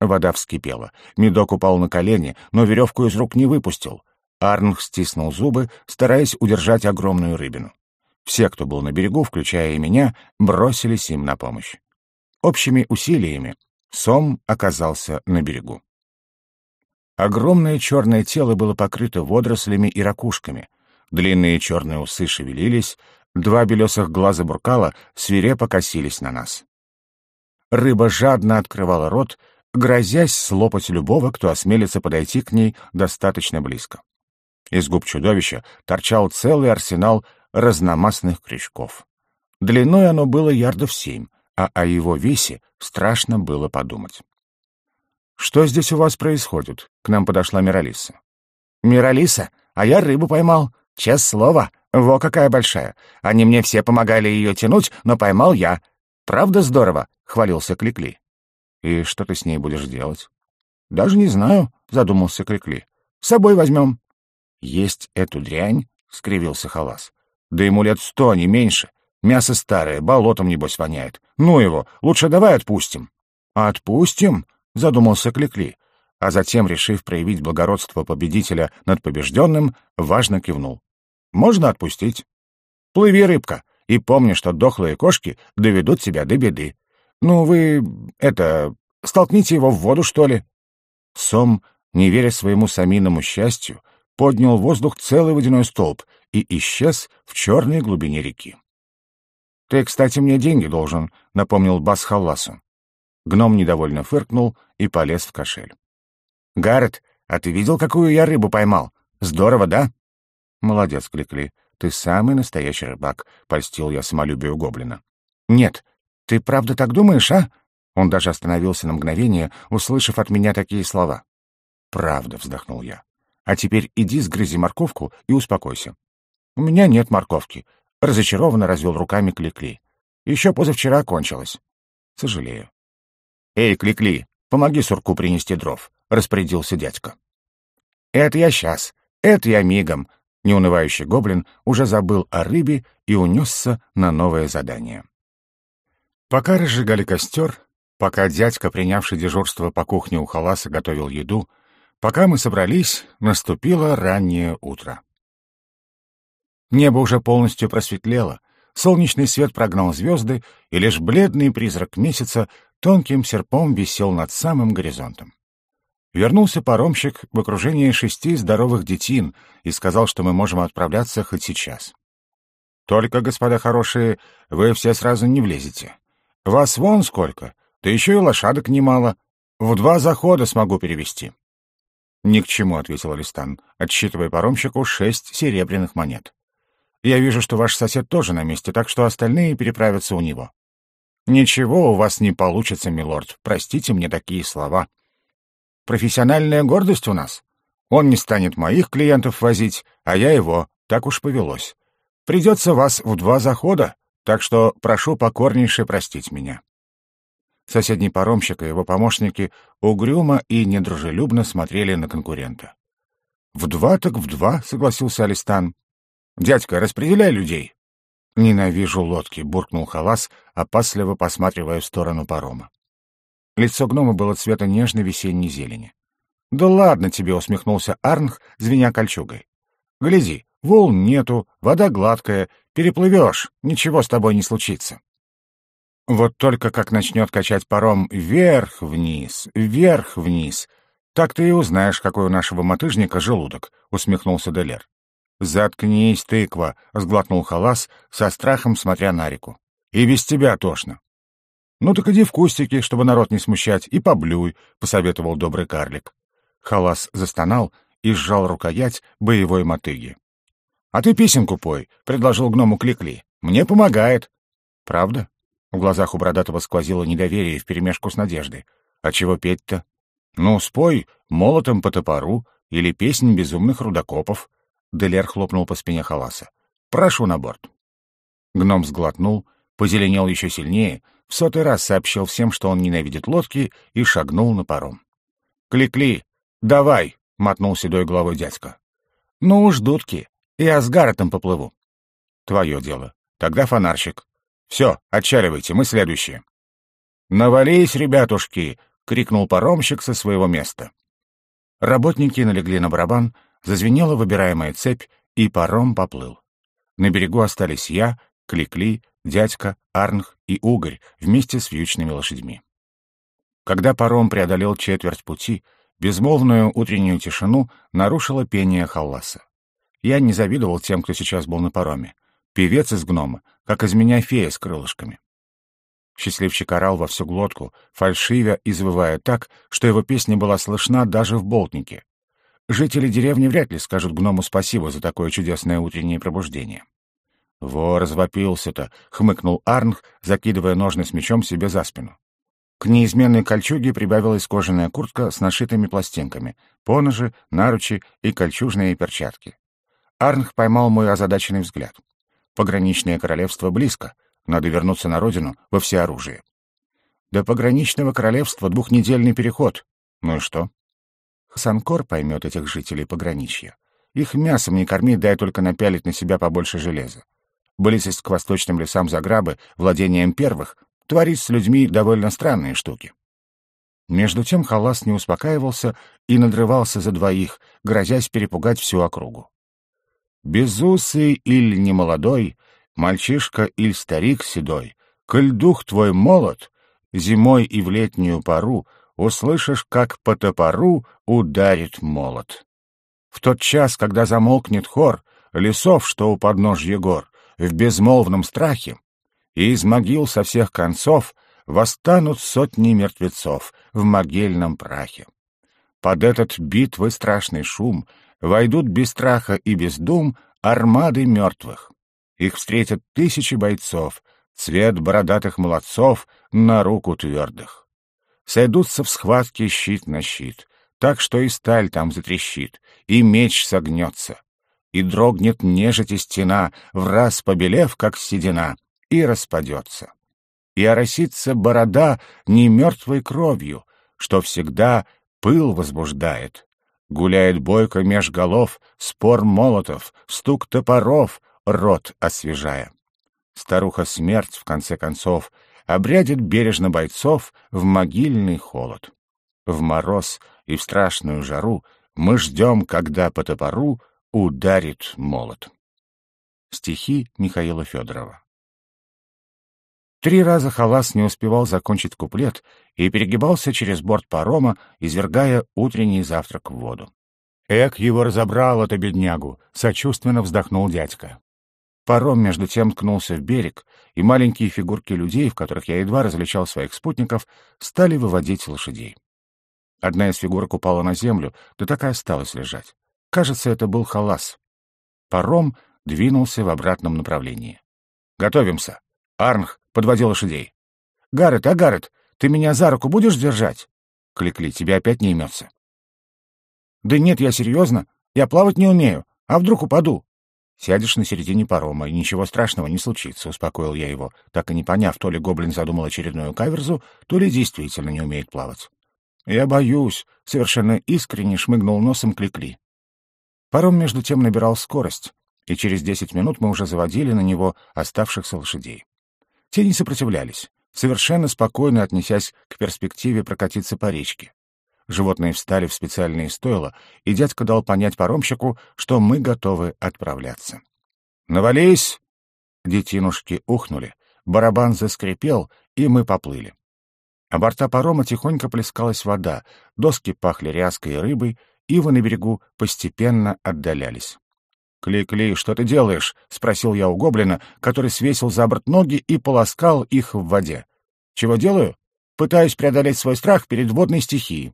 Вода вскипела. Медок упал на колени, но веревку из рук не выпустил. Арнх стиснул зубы, стараясь удержать огромную рыбину. Все, кто был на берегу, включая и меня, бросились им на помощь. Общими усилиями Сом оказался на берегу. Огромное черное тело было покрыто водорослями и ракушками. Длинные черные усы шевелились, два белесых глаза буркала свирепо косились на нас. Рыба жадно открывала рот, грозясь слопать любого, кто осмелится подойти к ней достаточно близко. Из губ чудовища торчал целый арсенал разномастных крючков. Длиной оно было ярдов семь, а о его весе страшно было подумать. «Что здесь у вас происходит?» — к нам подошла Миралиса. «Миралиса? А я рыбу поймал. Честное слово. Во какая большая. Они мне все помогали ее тянуть, но поймал я. Правда здорово?» — хвалился Кликли. «И что ты с ней будешь делать?» «Даже не знаю», — задумался Крикли. «С собой возьмем». «Есть эту дрянь?» — скривился Халас. «Да ему лет сто, не меньше. Мясо старое, болотом, небось, воняет. Ну его, лучше давай отпустим». «Отпустим?» — задумался Кликли, а затем, решив проявить благородство победителя над побежденным, важно кивнул. «Можно отпустить. Плыви, рыбка, и помни, что дохлые кошки доведут тебя до беды. Ну, вы, это, столкните его в воду, что ли?» Сом, не веря своему саминому счастью, поднял в воздух целый водяной столб и исчез в черной глубине реки. «Ты, кстати, мне деньги должен», — напомнил Бас Халласу. Гном недовольно фыркнул и полез в кошель. «Гаррет, а ты видел, какую я рыбу поймал? Здорово, да?» «Молодец, Кликли. Ты самый настоящий рыбак», — польстил я самолюбию гоблина. «Нет, «Ты правда так думаешь, а?» Он даже остановился на мгновение, услышав от меня такие слова. «Правда», — вздохнул я. «А теперь иди сгрызи морковку и успокойся». «У меня нет морковки. Разочарованно развел руками Кликли. Еще позавчера кончилось. Сожалею. Эй, Кликли, помоги сурку принести дров, распорядился дядька. Это я сейчас, это я мигом. Неунывающий гоблин уже забыл о рыбе и унесся на новое задание. Пока разжигали костер, пока дядька, принявший дежурство по кухне у Халаса, готовил еду, пока мы собрались, наступило раннее утро. Небо уже полностью просветлело, солнечный свет прогнал звезды, и лишь бледный призрак месяца тонким серпом висел над самым горизонтом. Вернулся паромщик в окружении шести здоровых детин и сказал, что мы можем отправляться хоть сейчас. «Только, господа хорошие, вы все сразу не влезете. Вас вон сколько, да еще и лошадок немало. В два захода смогу перевести. «Ни к чему», — ответил Алистан, отсчитывая паромщику шесть серебряных монет. «Я вижу, что ваш сосед тоже на месте, так что остальные переправятся у него». «Ничего у вас не получится, милорд, простите мне такие слова. Профессиональная гордость у нас. Он не станет моих клиентов возить, а я его, так уж повелось. Придется вас в два захода, так что прошу покорнейше простить меня». Соседний паромщик и его помощники угрюмо и недружелюбно смотрели на конкурента. «В два так в два», — согласился Алистан. «Дядька, распределяй людей». «Ненавижу лодки», — буркнул Халас, опасливо посматривая в сторону парома. Лицо гнома было цвета нежной весенней зелени. «Да ладно тебе», — усмехнулся Арнх, звеня кольчугой. «Гляди, волн нету, вода гладкая, переплывешь, ничего с тобой не случится». Вот только как начнет качать паром вверх-вниз, вверх-вниз, так ты и узнаешь, какой у нашего мотыжника желудок, — усмехнулся Делер. «Заткнись, тыква!» — сглотнул Халас, со страхом смотря на реку. «И без тебя тошно». «Ну так иди в кустики, чтобы народ не смущать, и поблюй», — посоветовал добрый карлик. Халас застонал и сжал рукоять боевой мотыги. «А ты песенку пой», — предложил гному Кликли. «Мне помогает». «Правда?» В глазах у Бородатого сквозило недоверие вперемешку с надеждой. «А чего петь-то?» «Ну, спой молотом по топору или песнь безумных рудокопов». Делер хлопнул по спине Халаса. «Прошу на борт». Гном сглотнул, позеленел еще сильнее, в сотый раз сообщил всем, что он ненавидит лодки, и шагнул на паром. «Кли-кли! Давай!» — мотнул седой головой дядька. «Ну уж, дудки, я с Гарретом поплыву». «Твое дело. Тогда фонарщик. Все, отчаливайте, мы следующие. «Навались, ребятушки!» — крикнул паромщик со своего места. Работники налегли на барабан, зазвенела выбираемая цепь, и паром поплыл. На берегу остались я, Кликли, дядька, Арнх и Угорь вместе с вьючными лошадьми. Когда паром преодолел четверть пути, безмолвную утреннюю тишину нарушило пение Халласа. Я не завидовал тем, кто сейчас был на пароме. Певец из гнома, как из меня фея с крылышками. Счастливчик орал во всю глотку, фальшивя и завывая так, что его песня была слышна даже в болтнике. Жители деревни вряд ли скажут гному спасибо за такое чудесное утреннее пробуждение. «Во, развопился-то!» — хмыкнул Арнх, закидывая ножны с мечом себе за спину. К неизменной кольчуге прибавилась кожаная куртка с нашитыми пластинками, поножи, наручи и кольчужные перчатки. Арнх поймал мой озадаченный взгляд. Пограничное королевство близко. Надо вернуться на родину во всеоружие. До пограничного королевства двухнедельный переход. Ну и что? Хасанкор поймет этих жителей пограничья. Их мясом не корми, дай только напялить на себя побольше железа. Близость к восточным лесам Заграбы, владением первых, творит с людьми довольно странные штуки. Между тем Халас не успокаивался и надрывался за двоих, грозясь перепугать всю округу. Безусый иль немолодой, мальчишка иль старик седой, коль дух твой молод, зимой и в летнюю пору услышишь, как по топору ударит молот. В тот час, когда замолкнет хор лесов, что у подножья гор, в безмолвном страхе, и из могил со всех концов восстанут сотни мертвецов в могильном прахе. Под этот битвы страшный шум войдут без страха и без дум армады мертвых. Их встретят тысячи бойцов, цвет бородатых молодцов на руку твердых. Сойдутся в схватке щит на щит, так что и сталь там затрещит, и меч согнется. и дрогнет нежити стена, в раз побелев, как седина, и распадется. И оросится борода не мертвой кровью, что всегда пыл возбуждает. Гуляет бойко меж голов, спор молотов, стук топоров, рот освежая. Старуха смерть, в конце концов, обрядит бережно бойцов в могильный холод. В мороз и в страшную жару мы ждем, когда по топору ударит молот. Стихи Михаила Федорова Три раза Халас не успевал закончить куплет и перегибался через борт парома, извергая утренний завтрак в воду. «Эк, его разобрал это беднягу!» — сочувственно вздохнул дядька. Паром, между тем, ткнулся в берег, и маленькие фигурки людей, в которых я едва различал своих спутников, стали выводить лошадей. Одна из фигурок упала на землю, да так и осталась лежать. Кажется, это был халас. Паром двинулся в обратном направлении. «Готовимся!» Арнх, подводи лошадей. «Гаррет, а, Гаррет, ты меня за руку будешь держать?» Кликли, тебе опять не имется. «Да нет, я серьезно. Я плавать не умею. А вдруг упаду?» «Сядешь на середине парома, и ничего страшного не случится», — успокоил я его, так и не поняв, то ли гоблин задумал очередную каверзу, то ли действительно не умеет плавать. «Я боюсь», — совершенно искренне шмыгнул носом Кликли. Паром, между тем, набирал скорость, и через десять минут мы уже заводили на него оставшихся лошадей. Те не сопротивлялись, совершенно спокойно отнесясь к перспективе прокатиться по речке. Животные встали в специальные стойла, и дядька дал понять паромщику, что мы готовы отправляться. «Навались!» Детинушки ухнули, барабан заскрипел, и мы поплыли. А борта парома тихонько плескалась вода, доски пахли ряской и рыбой, ивы на берегу постепенно отдалялись. «Кли-кли, что ты делаешь?» — спросил я у гоблина, который свесил за борт ноги и полоскал их в воде. «Чего делаю?» «Пытаюсь преодолеть свой страх перед водной стихией».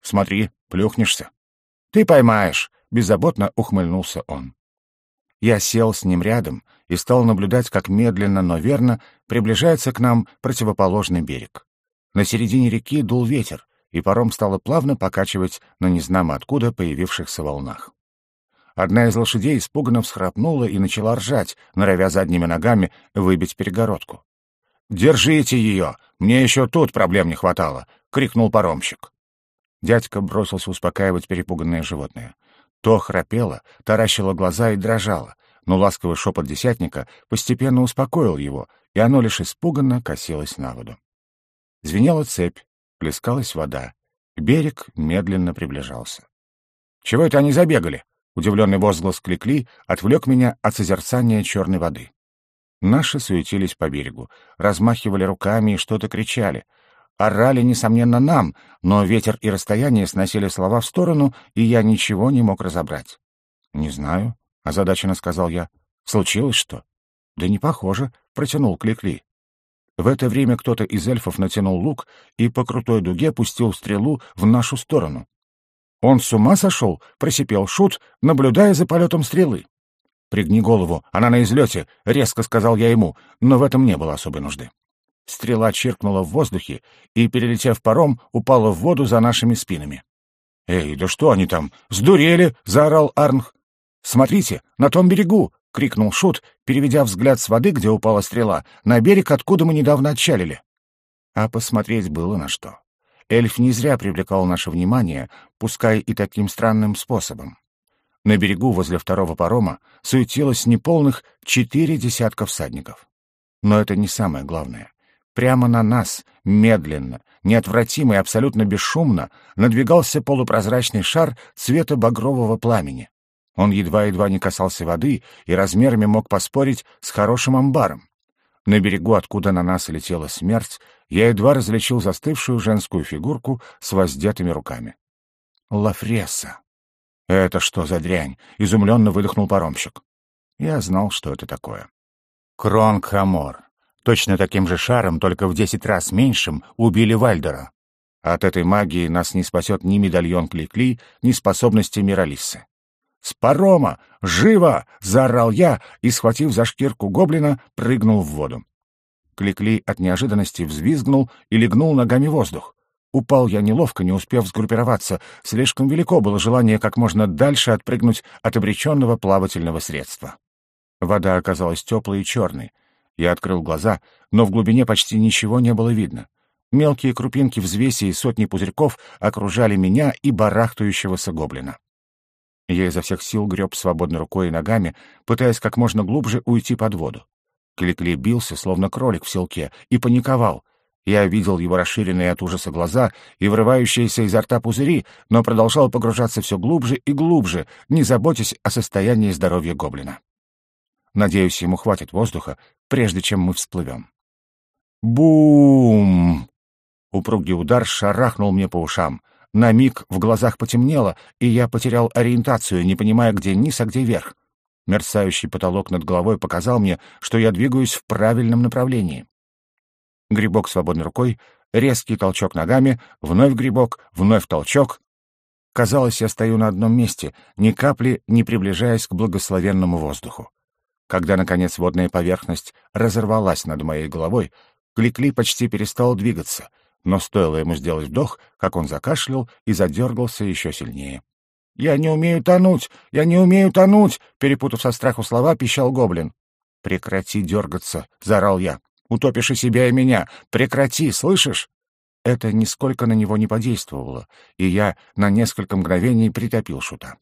«Смотри, плюхнешься». «Ты поймаешь», — беззаботно ухмыльнулся он. Я сел с ним рядом и стал наблюдать, как медленно, но верно приближается к нам противоположный берег. На середине реки дул ветер, и паром стало плавно покачивать на незнамо откуда появившихся волнах. Одна из лошадей испуганно всхрапнула и начала ржать, норовя задними ногами выбить перегородку. «Держите ее! Мне еще тут проблем не хватало!» — крикнул паромщик. Дядька бросился успокаивать перепуганное животное. То храпело, таращило глаза и дрожало, но ласковый шепот десятника постепенно успокоил его, и оно лишь испуганно косилось на воду. Звенела цепь, плескалась вода. Берег медленно приближался. «Чего это они забегали?» Удивленный возглас Кликли отвлек меня от созерцания черной воды. Наши суетились по берегу, размахивали руками и что-то кричали. Орали, несомненно, нам, но ветер и расстояние сносили слова в сторону, и я ничего не мог разобрать. «Не знаю», — озадаченно сказал я. «Случилось что?» «Да не похоже», — протянул Кликли. В это время кто-то из эльфов натянул лук и по крутой дуге пустил стрелу в нашу сторону. «Он с ума сошел?» — просипел Шут, наблюдая за полетом стрелы. «Пригни голову, она на излете», — резко сказал я ему, но в этом не было особой нужды. Стрела чиркнула в воздухе и, перелетев паром, упала в воду за нашими спинами. «Эй, да что они там? Сдурели!» — заорал Арнх. «Смотрите, на том берегу!» — крикнул Шут, переведя взгляд с воды, где упала стрела, на берег, откуда мы недавно отчалили. А посмотреть было на что. Эльф не зря привлекал наше внимание, пускай и таким странным способом. На берегу возле второго парома суетилось неполных четыре десятка всадников. Но это не самое главное. Прямо на нас, медленно, неотвратимо и абсолютно бесшумно, надвигался полупрозрачный шар цвета багрового пламени. Он едва-едва не касался воды и размерами мог поспорить с хорошим амбаром. На берегу, откуда на нас летела смерть, я едва различил застывшую женскую фигурку с воздетыми руками. Лафресса. «Это что за дрянь?» — изумленно выдохнул паромщик. Я знал, что это такое. Кронк-а-Мор. Точно таким же шаром, только в десять раз меньшим, убили Вальдера. От этой магии нас не спасет ни медальон Кликли, ни способности Миралиссы. «С парома! Живо!» — заорал я и, схватив за шкирку гоблина, прыгнул в воду. Кликли от неожиданности взвизгнул и легнул ногами воздух. Упал я неловко, не успев сгруппироваться. Слишком велико было желание как можно дальше отпрыгнуть от обреченного плавательного средства. Вода оказалась теплой и черной. Я открыл глаза, но в глубине почти ничего не было видно. Мелкие крупинки взвеси и сотни пузырьков окружали меня и барахтающегося гоблина. Я изо всех сил греб свободной рукой и ногами, пытаясь как можно глубже уйти под воду. Кликли бился, словно кролик в селке, и паниковал. Я видел его расширенные от ужаса глаза и вырывающиеся изо рта пузыри, но продолжал погружаться все глубже и глубже, не заботясь о состоянии здоровья гоблина. Надеюсь, ему хватит воздуха, прежде чем мы всплывем. Бум! Упругий удар шарахнул мне по ушам. На миг в глазах потемнело, и я потерял ориентацию, не понимая, где низ, а где верх. Мерцающий потолок над головой показал мне, что я двигаюсь в правильном направлении. Грибок свободной рукой, резкий толчок ногами, вновь грибок, вновь толчок. Казалось, я стою на одном месте, ни капли не приближаясь к благословенному воздуху. Когда, наконец, водная поверхность разорвалась над моей головой, Кликли почти перестал двигаться — но стоило ему сделать вдох, как он закашлял и задергался еще сильнее. «Я не умею тонуть! Я не умею тонуть!» Перепутав со страху слова, пищал гоблин. «Прекрати дергаться!» — заорал я. «Утопишь и себя, и меня! Прекрати, слышишь?» Это нисколько на него не подействовало, и я на несколько мгновений притопил шута.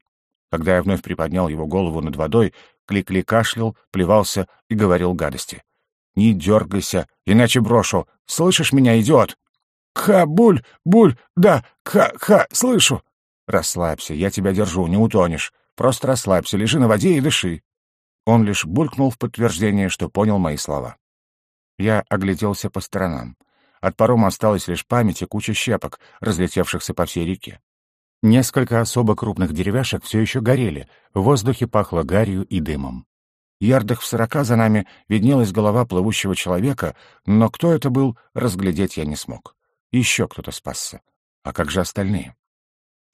Когда я вновь приподнял его голову над водой, Кликли кашлял, плевался и говорил гадости. «Не дергайся, иначе брошу! Слышишь меня, идиот?» «Ха, буль, буль, да, ха-ха, слышу!» «Расслабься, я тебя держу, не утонешь. Просто расслабься, лежи на воде и дыши». Он лишь булькнул в подтверждение, что понял мои слова. Я огляделся по сторонам. От парома осталась лишь память и куча щепок, разлетевшихся по всей реке. Несколько особо крупных деревяшек все еще горели, в воздухе пахло гарью и дымом. Ярдах в сорока за нами виднелась голова плывущего человека, но кто это был, разглядеть я не смог. Еще кто-то спасся. А как же остальные?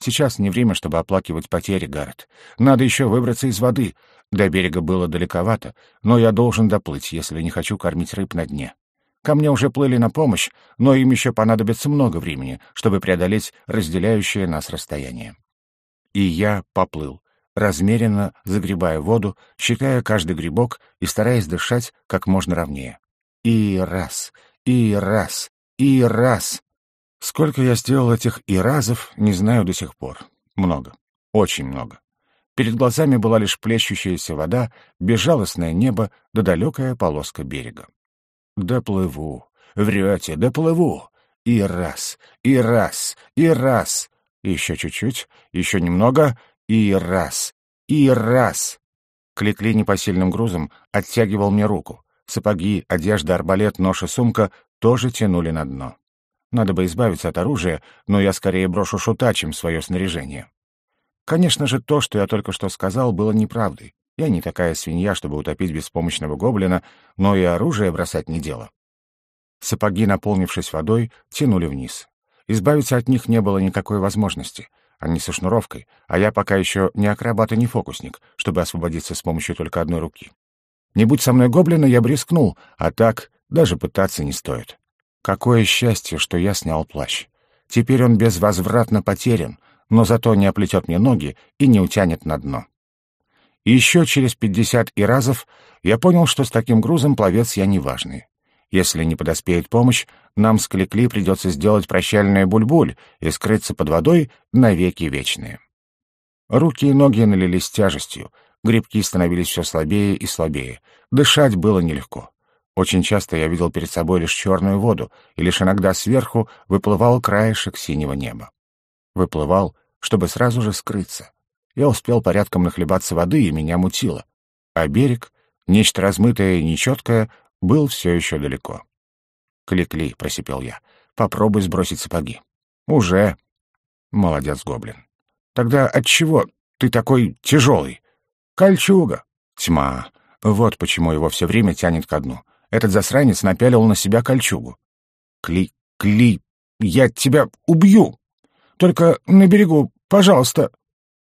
Сейчас не время, чтобы оплакивать потери, Гаррет. Надо еще выбраться из воды. До берега было далековато, но я должен доплыть, если не хочу кормить рыб на дне. Ко мне уже плыли на помощь, но им еще понадобится много времени, чтобы преодолеть разделяющее нас расстояние. И я поплыл, размеренно загребая воду, считая каждый грибок и стараясь дышать как можно ровнее. И раз, и раз, и раз. Сколько я сделал этих и разов, не знаю до сих пор. Много. Очень много. Перед глазами была лишь плещущаяся вода, безжалостное небо да далекая полоска берега. Доплыву. Врете, доплыву. И раз, и раз, и раз. Еще чуть-чуть, еще немного, и раз, и раз. Кликли непосильным грузом оттягивал мне руку. Сапоги, одежда, арбалет, нож и сумка тоже тянули на дно. Надо бы избавиться от оружия, но я скорее брошу шута, чем свое снаряжение. Конечно же, то, что я только что сказал, было неправдой. Я не такая свинья, чтобы утопить беспомощного гоблина, но и оружие бросать не дело. Сапоги, наполнившись водой, тянули вниз. Избавиться от них не было никакой возможности. Они со шнуровкой, а я пока еще не акробат и не фокусник, чтобы освободиться с помощью только одной руки. Не будь со мной гоблина, я бы рискнул, а так даже пытаться не стоит. Какое счастье, что я снял плащ. Теперь он безвозвратно потерян, но зато не оплетет мне ноги и не утянет на дно. еще через пятьдесят иразов я понял, что с таким грузом пловец я неважный. Если не подоспеет помощь, нам с Кликли придется сделать прощальное буль-буль и скрыться под водой навеки вечные. Руки и ноги налились тяжестью, грибки становились все слабее и слабее. Дышать было нелегко. Очень часто я видел перед собой лишь черную воду, и лишь иногда сверху выплывал краешек синего неба. Выплывал, чтобы сразу же скрыться. Я успел порядком нахлебаться воды, и меня мутило. А берег, нечто размытое и нечеткое, был все еще далеко. «Кли-кли», — просипел я, — «попробуй сбросить сапоги». «Уже». «Молодец, гоблин». «Тогда отчего ты такой тяжелый?» «Кольчуга». «Тьма. Вот почему его все время тянет ко дну. Этот засранец напялил на себя кольчугу. «Кли... Кли... Я тебя убью! Только на берегу, пожалуйста!»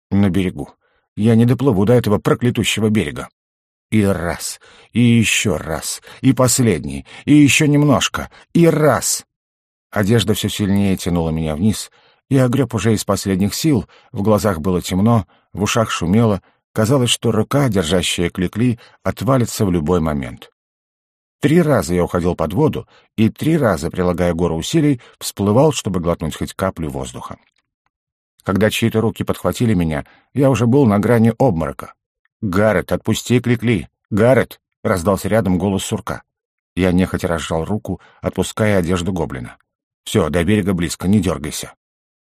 «На берегу. Я не доплыву до этого проклятущего берега». И раз, и еще раз, и последний, и еще немножко, и раз. Одежда все сильнее тянула меня вниз, и огреб уже из последних сил, в глазах было темно, в ушах шумело, казалось, что рука, держащая кликли, отвалится в любой момент. Три раза я уходил под воду, и три раза, прилагая гору усилий, всплывал, чтобы глотнуть хоть каплю воздуха. Когда чьи-то руки подхватили меня, я уже был на грани обморока. «Гаррет, отпусти Кликли! Гаррет!» — раздался рядом голос сурка. Я нехотя разжал руку, отпуская одежду гоблина. «Все, до берега близко, не дергайся».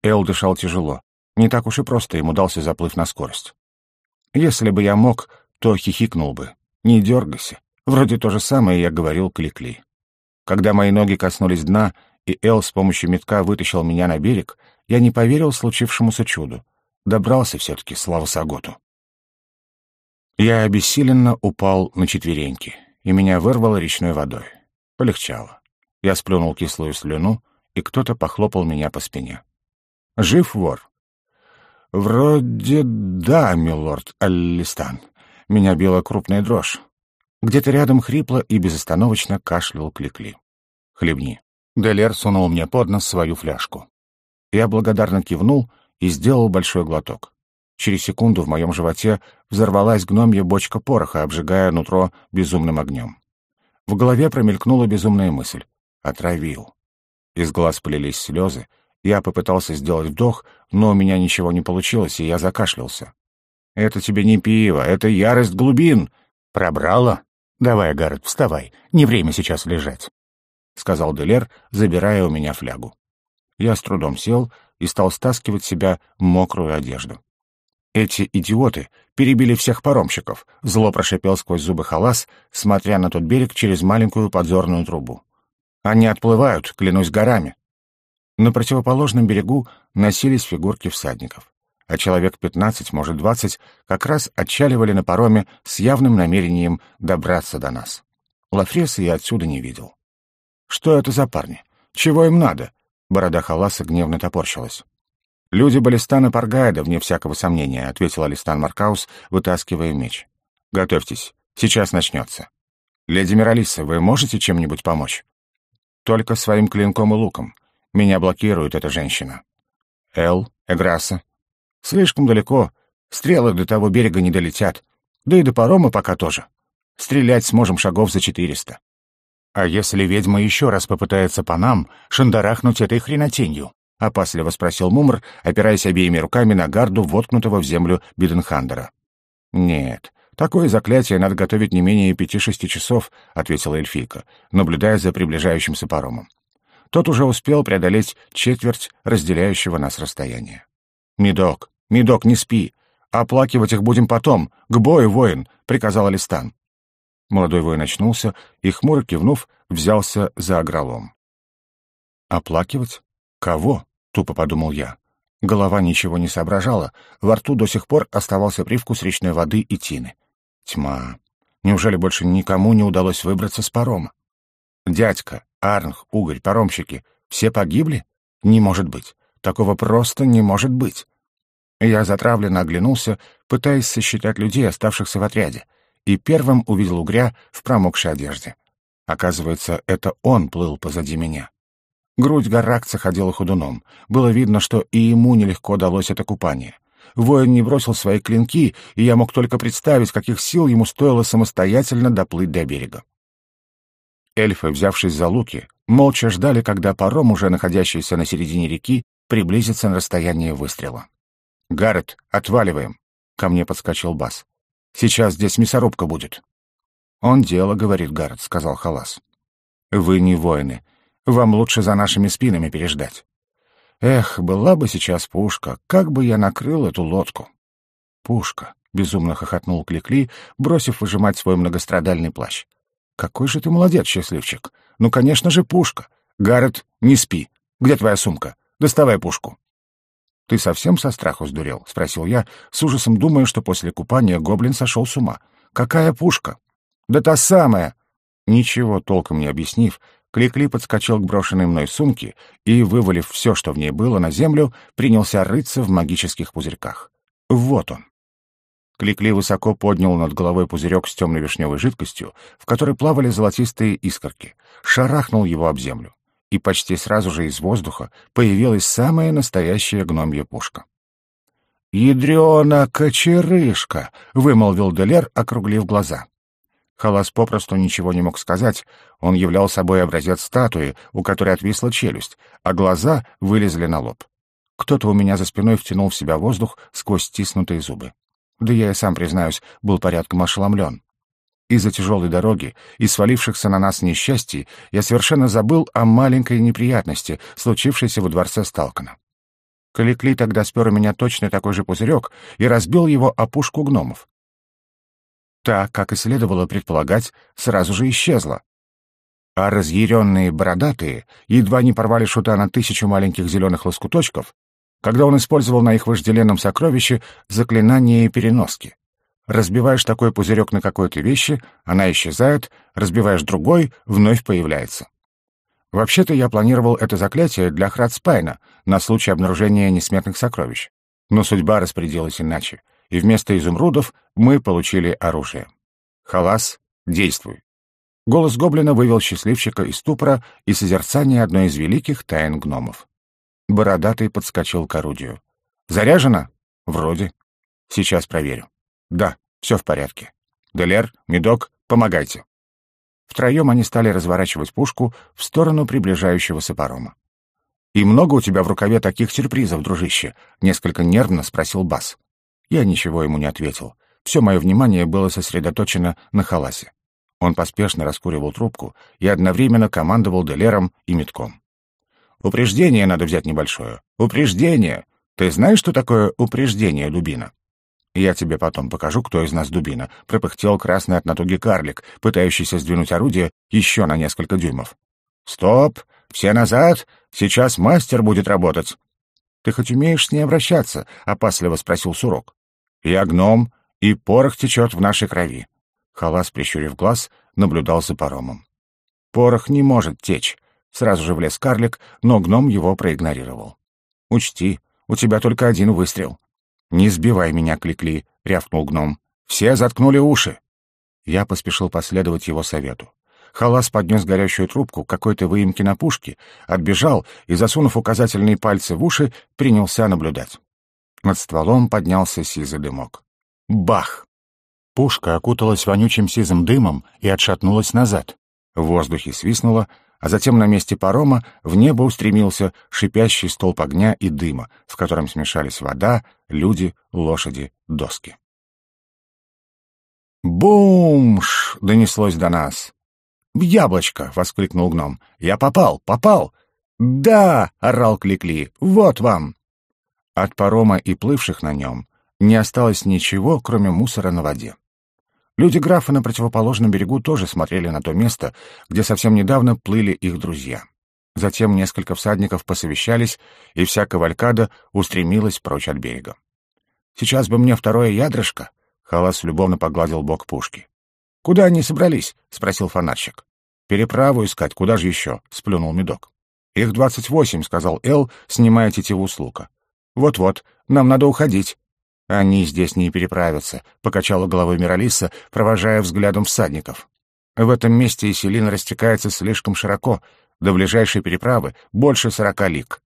Эл дышал тяжело. Не так уж и просто ему дался заплыв на скорость. Если бы я мог, то хихикнул бы. «Не дергайся». Вроде то же самое я говорил Кликли. Когда мои ноги коснулись дна, и Эл с помощью метка вытащил меня на берег, я не поверил случившемуся чуду. Добрался все-таки, слава Саготу. Я обессиленно упал на четвереньки, и меня вырвало речной водой. Полегчало. Я сплюнул кислую слюну, и кто-то похлопал меня по спине. «Жив вор?» «Вроде да, милорд Аллистан. Меня била крупная дрожь. Где-то рядом хрипло и безостановочно кашлял Кликли. «Хлебни». Делер сунул мне под нос свою фляжку. Я благодарно кивнул и сделал большой глоток. Через секунду в моем животе взорвалась гномья бочка пороха, обжигая нутро безумным огнем. В голове промелькнула безумная мысль. Отравил. Из глаз полились слезы. Я попытался сделать вдох, но у меня ничего не получилось, и я закашлялся. «Это тебе не пиво, это ярость глубин!» «Пробрала? Давай, Гаррет, вставай. Не время сейчас лежать», — сказал Делер, забирая у меня флягу. Я с трудом сел и стал стаскивать себя мокрую одежду. Эти идиоты перебили всех паромщиков, зло прошипел сквозь зубы халас, смотря на тот берег через маленькую подзорную трубу. Они отплывают, клянусь горами. На противоположном берегу носились фигурки всадников, а человек пятнадцать, может, двадцать, как раз отчаливали на пароме с явным намерением добраться до нас. Лафреса я отсюда не видел. Что это за парни? Чего им надо? Борода халаса гневно топорщилась. «Люди Балистана Паргайда, вне всякого сомнения», — ответил Алистан Маркаус, вытаскивая меч. «Готовьтесь. Сейчас начнется. Леди Миралиса, вы можете чем-нибудь помочь?» «Только своим клинком и луком. Меня блокирует эта женщина». «Эл, Эграса». «Слишком далеко. Стрелы до того берега не долетят. Да и до парома пока тоже. Стрелять сможем шагов за четыреста». «А если ведьма еще раз попытается по нам шандарахнуть этой хренотенью?» — опасливо спросил Мумр, опираясь обеими руками на гарду, воткнутого в землю Биденхандера. «Нет, такое заклятие надо готовить не менее пяти-шести часов», — ответила эльфийка, наблюдая за приближающимся паромом. Тот уже успел преодолеть четверть разделяющего нас расстояния. «Медок, Медок, не спи! Оплакивать их будем потом! К бою, воин!» — приказал Алистан. Молодой воин очнулся и, хмуро кивнув, взялся за агролом. «Оплакивать? Кого?» — тупо подумал я. Голова ничего не соображала, во рту до сих пор оставался привкус речной воды и тины. Тьма. Неужели больше никому не удалось выбраться с парома? Дядька, Арнх, Угорь, паромщики — все погибли? Не может быть. Такого просто не может быть. Я затравленно оглянулся, пытаясь сосчитать людей, оставшихся в отряде, и первым увидел угря в промокшей одежде. Оказывается, это он плыл позади меня. Грудь Гаракца ходила ходуном. Было видно, что и ему нелегко далось это купание. Воин не бросил свои клинки, и я мог только представить, каких сил ему стоило самостоятельно доплыть до берега. Эльфы, взявшись за луки, молча ждали, когда паром, уже находящийся на середине реки, приблизится на расстояние выстрела. «Гаррет, отваливаем!» — ко мне подскочил Бас. «Сейчас здесь мясорубка будет». «Он дело, — говорит Гаррет, — сказал Халас. «Вы не воины, вам лучше за нашими спинами переждать. Эх, была бы сейчас пушка, как бы я накрыл эту лодку. Пушка, безумно хохотнул Кликли, бросив выжимать свой многострадальный плащ. Какой же ты молодец, счастливчик. Ну, конечно же, пушка. Гаррет, не спи. Где твоя сумка? Доставай пушку. Ты совсем со страху сдурел? спросил я, с ужасом думая, что после купания гоблин сошел с ума. Какая пушка? Да та самая. Ничего толком не объяснив, Кликли подскочил к брошенной мной сумке и, вывалив все, что в ней было, на землю, принялся рыться в магических пузырьках. Вот он. Кликли высоко поднял над головой пузырек с темной вишневой жидкостью, в которой плавали золотистые искорки, шарахнул его об землю. И почти сразу же из воздуха появилась самая настоящая гномья пушка. «Ядрена кочерышка!» — вымолвил Делер, округлив глаза. Халас попросту ничего не мог сказать. Он являл собой образец статуи, у которой отвисла челюсть, а глаза вылезли на лоб. Кто-то у меня за спиной втянул в себя воздух сквозь стиснутые зубы. Да я и сам, признаюсь, был порядком ошеломлен. Из-за тяжелой дороги и свалившихся на нас несчастий я совершенно забыл о маленькой неприятности, случившейся во дворце Сталкана. Каликли тогда спер у меня точно такой же пузырек и разбил его о пушку гномов. Та, как и следовало предполагать, сразу же исчезла. А разъяренные бородатые едва не порвали шута на тысячу маленьких зеленых лоскуточков, когда он использовал на их вожделенном сокровище заклинание переноски. Разбиваешь такой пузырек на какой-то вещи, она исчезает, разбиваешь другой, вновь появляется. Вообще-то я планировал это заклятие для Храдспайна на случай обнаружения несметных сокровищ. Но судьба распорядилась иначе, и вместо изумрудов мы получили оружие. Халас, действуй. Голос гоблина вывел счастливчика из ступора и созерцания одной из великих тайн гномов. Бородатый подскочил к орудию. «Заряжено?» «Вроде. Сейчас проверю». «Да, все в порядке. Делер, Медок, помогайте». Втроем они стали разворачивать пушку в сторону приближающегося парома. «И много у тебя в рукаве таких сюрпризов, дружище?» — несколько нервно спросил Бас. Я ничего ему не ответил. Все мое внимание было сосредоточено на халасе. Он поспешно раскуривал трубку и одновременно командовал Делером и Метком. «Упреждение надо взять небольшое. Упреждение! Ты знаешь, что такое упреждение, дубина?» «Я тебе потом покажу, кто из нас дубина», — пропыхтел красный от натуги карлик, пытающийся сдвинуть орудие еще на несколько дюймов. «Стоп! Все назад! Сейчас мастер будет работать!» «Ты хоть умеешь с ней обращаться?» — опасливо спросил Сурок. «Я гном, и порох течет в нашей крови». Халас, прищурив глаз, наблюдал за паромом. «Порох не может течь», — сразу же влез карлик, но гном его проигнорировал. «Учти, у тебя только один выстрел. «Не сбивай меня, Кликли!» — рявкнул гном. «Все заткнули уши!» Я поспешил последовать его совету. Халас поднес горящую трубку какой-то выемки на пушке, отбежал и, засунув указательные пальцы в уши, принялся наблюдать. Над стволом поднялся сизый дымок. Бах! Пушка окуталась вонючим сизым дымом и отшатнулась назад. В воздухе свистнуло, а затем на месте парома в небо устремился шипящий столб огня и дыма, в котором смешались вода, люди, лошади, доски. «Бумш!» — донеслось до нас. «В яблочко!» — воскликнул гном. «Я попал! Попал!» «Да!» — орал Кликли. «Вот вам!» От парома и плывших на нем не осталось ничего, кроме мусора на воде. Люди графа на противоположном берегу тоже смотрели на то место, где совсем недавно плыли их друзья. Затем несколько всадников посовещались, и вся кавалькада устремилась прочь от берега. «Сейчас бы мне второе ядрышко!» — Халас любовно погладил бок пушки. «Куда они собрались?» — спросил фонарщик. «Переправу искать, куда же еще?» — сплюнул медок. «Их двадцать восемь», — сказал Эл, снимая тетиву с лука. «Вот-вот, нам надо уходить», «Они здесь не переправятся», — покачала головой Миралиса, провожая взглядом всадников. «В этом месте Иселин растекается слишком широко, до ближайшей переправы больше сорока лиг».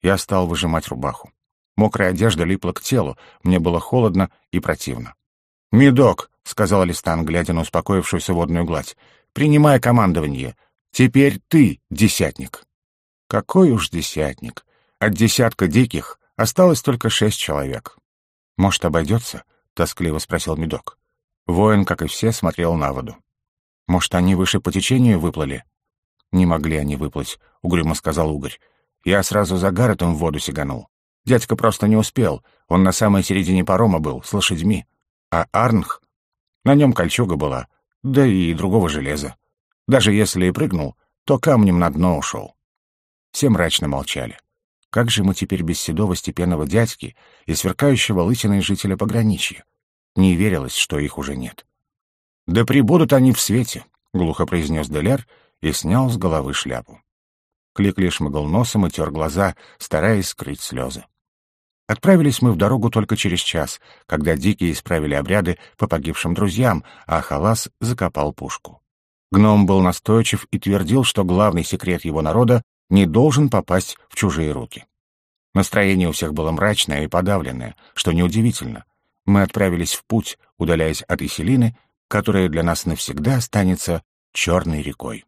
Я стал выжимать рубаху. Мокрая одежда липла к телу, мне было холодно и противно. «Медок», — сказал Листан, глядя на успокоившуюся водную гладь, — «принимай командование. Теперь ты десятник». Какой уж десятник. От десятка диких осталось только шесть человек. «Может, обойдется?» — тоскливо спросил Медок. Воин, как и все, смотрел на воду. «Может, они выше по течению выплыли?» «Не могли они выплыть», — угрюмо сказал Угорь. «Я сразу за Гарретом в воду сиганул. Дядька просто не успел, он на самой середине парома был, с лошадьми. А Арнх? На нем кольчуга была, да и другого железа. Даже если и прыгнул, то камнем на дно ушел». Все мрачно молчали. Как же мы теперь без седого степенного дядьки и сверкающего лысиной жителя пограничья? Не верилось, что их уже нет. «Да прибудут они в свете», — глухо произнес Деляр и снял с головы шляпу. Клик лишь мыгал носом и тер глаза, стараясь скрыть слезы. Отправились мы в дорогу только через час, когда дикие исправили обряды по погибшим друзьям, а Халас закопал пушку. Гном был настойчив и твердил, что главный секрет его народа не должен попасть в чужие руки. Настроение у всех было мрачное и подавленное, что неудивительно. Мы отправились в путь, удаляясь от Иселины, которая для нас навсегда останется черной рекой.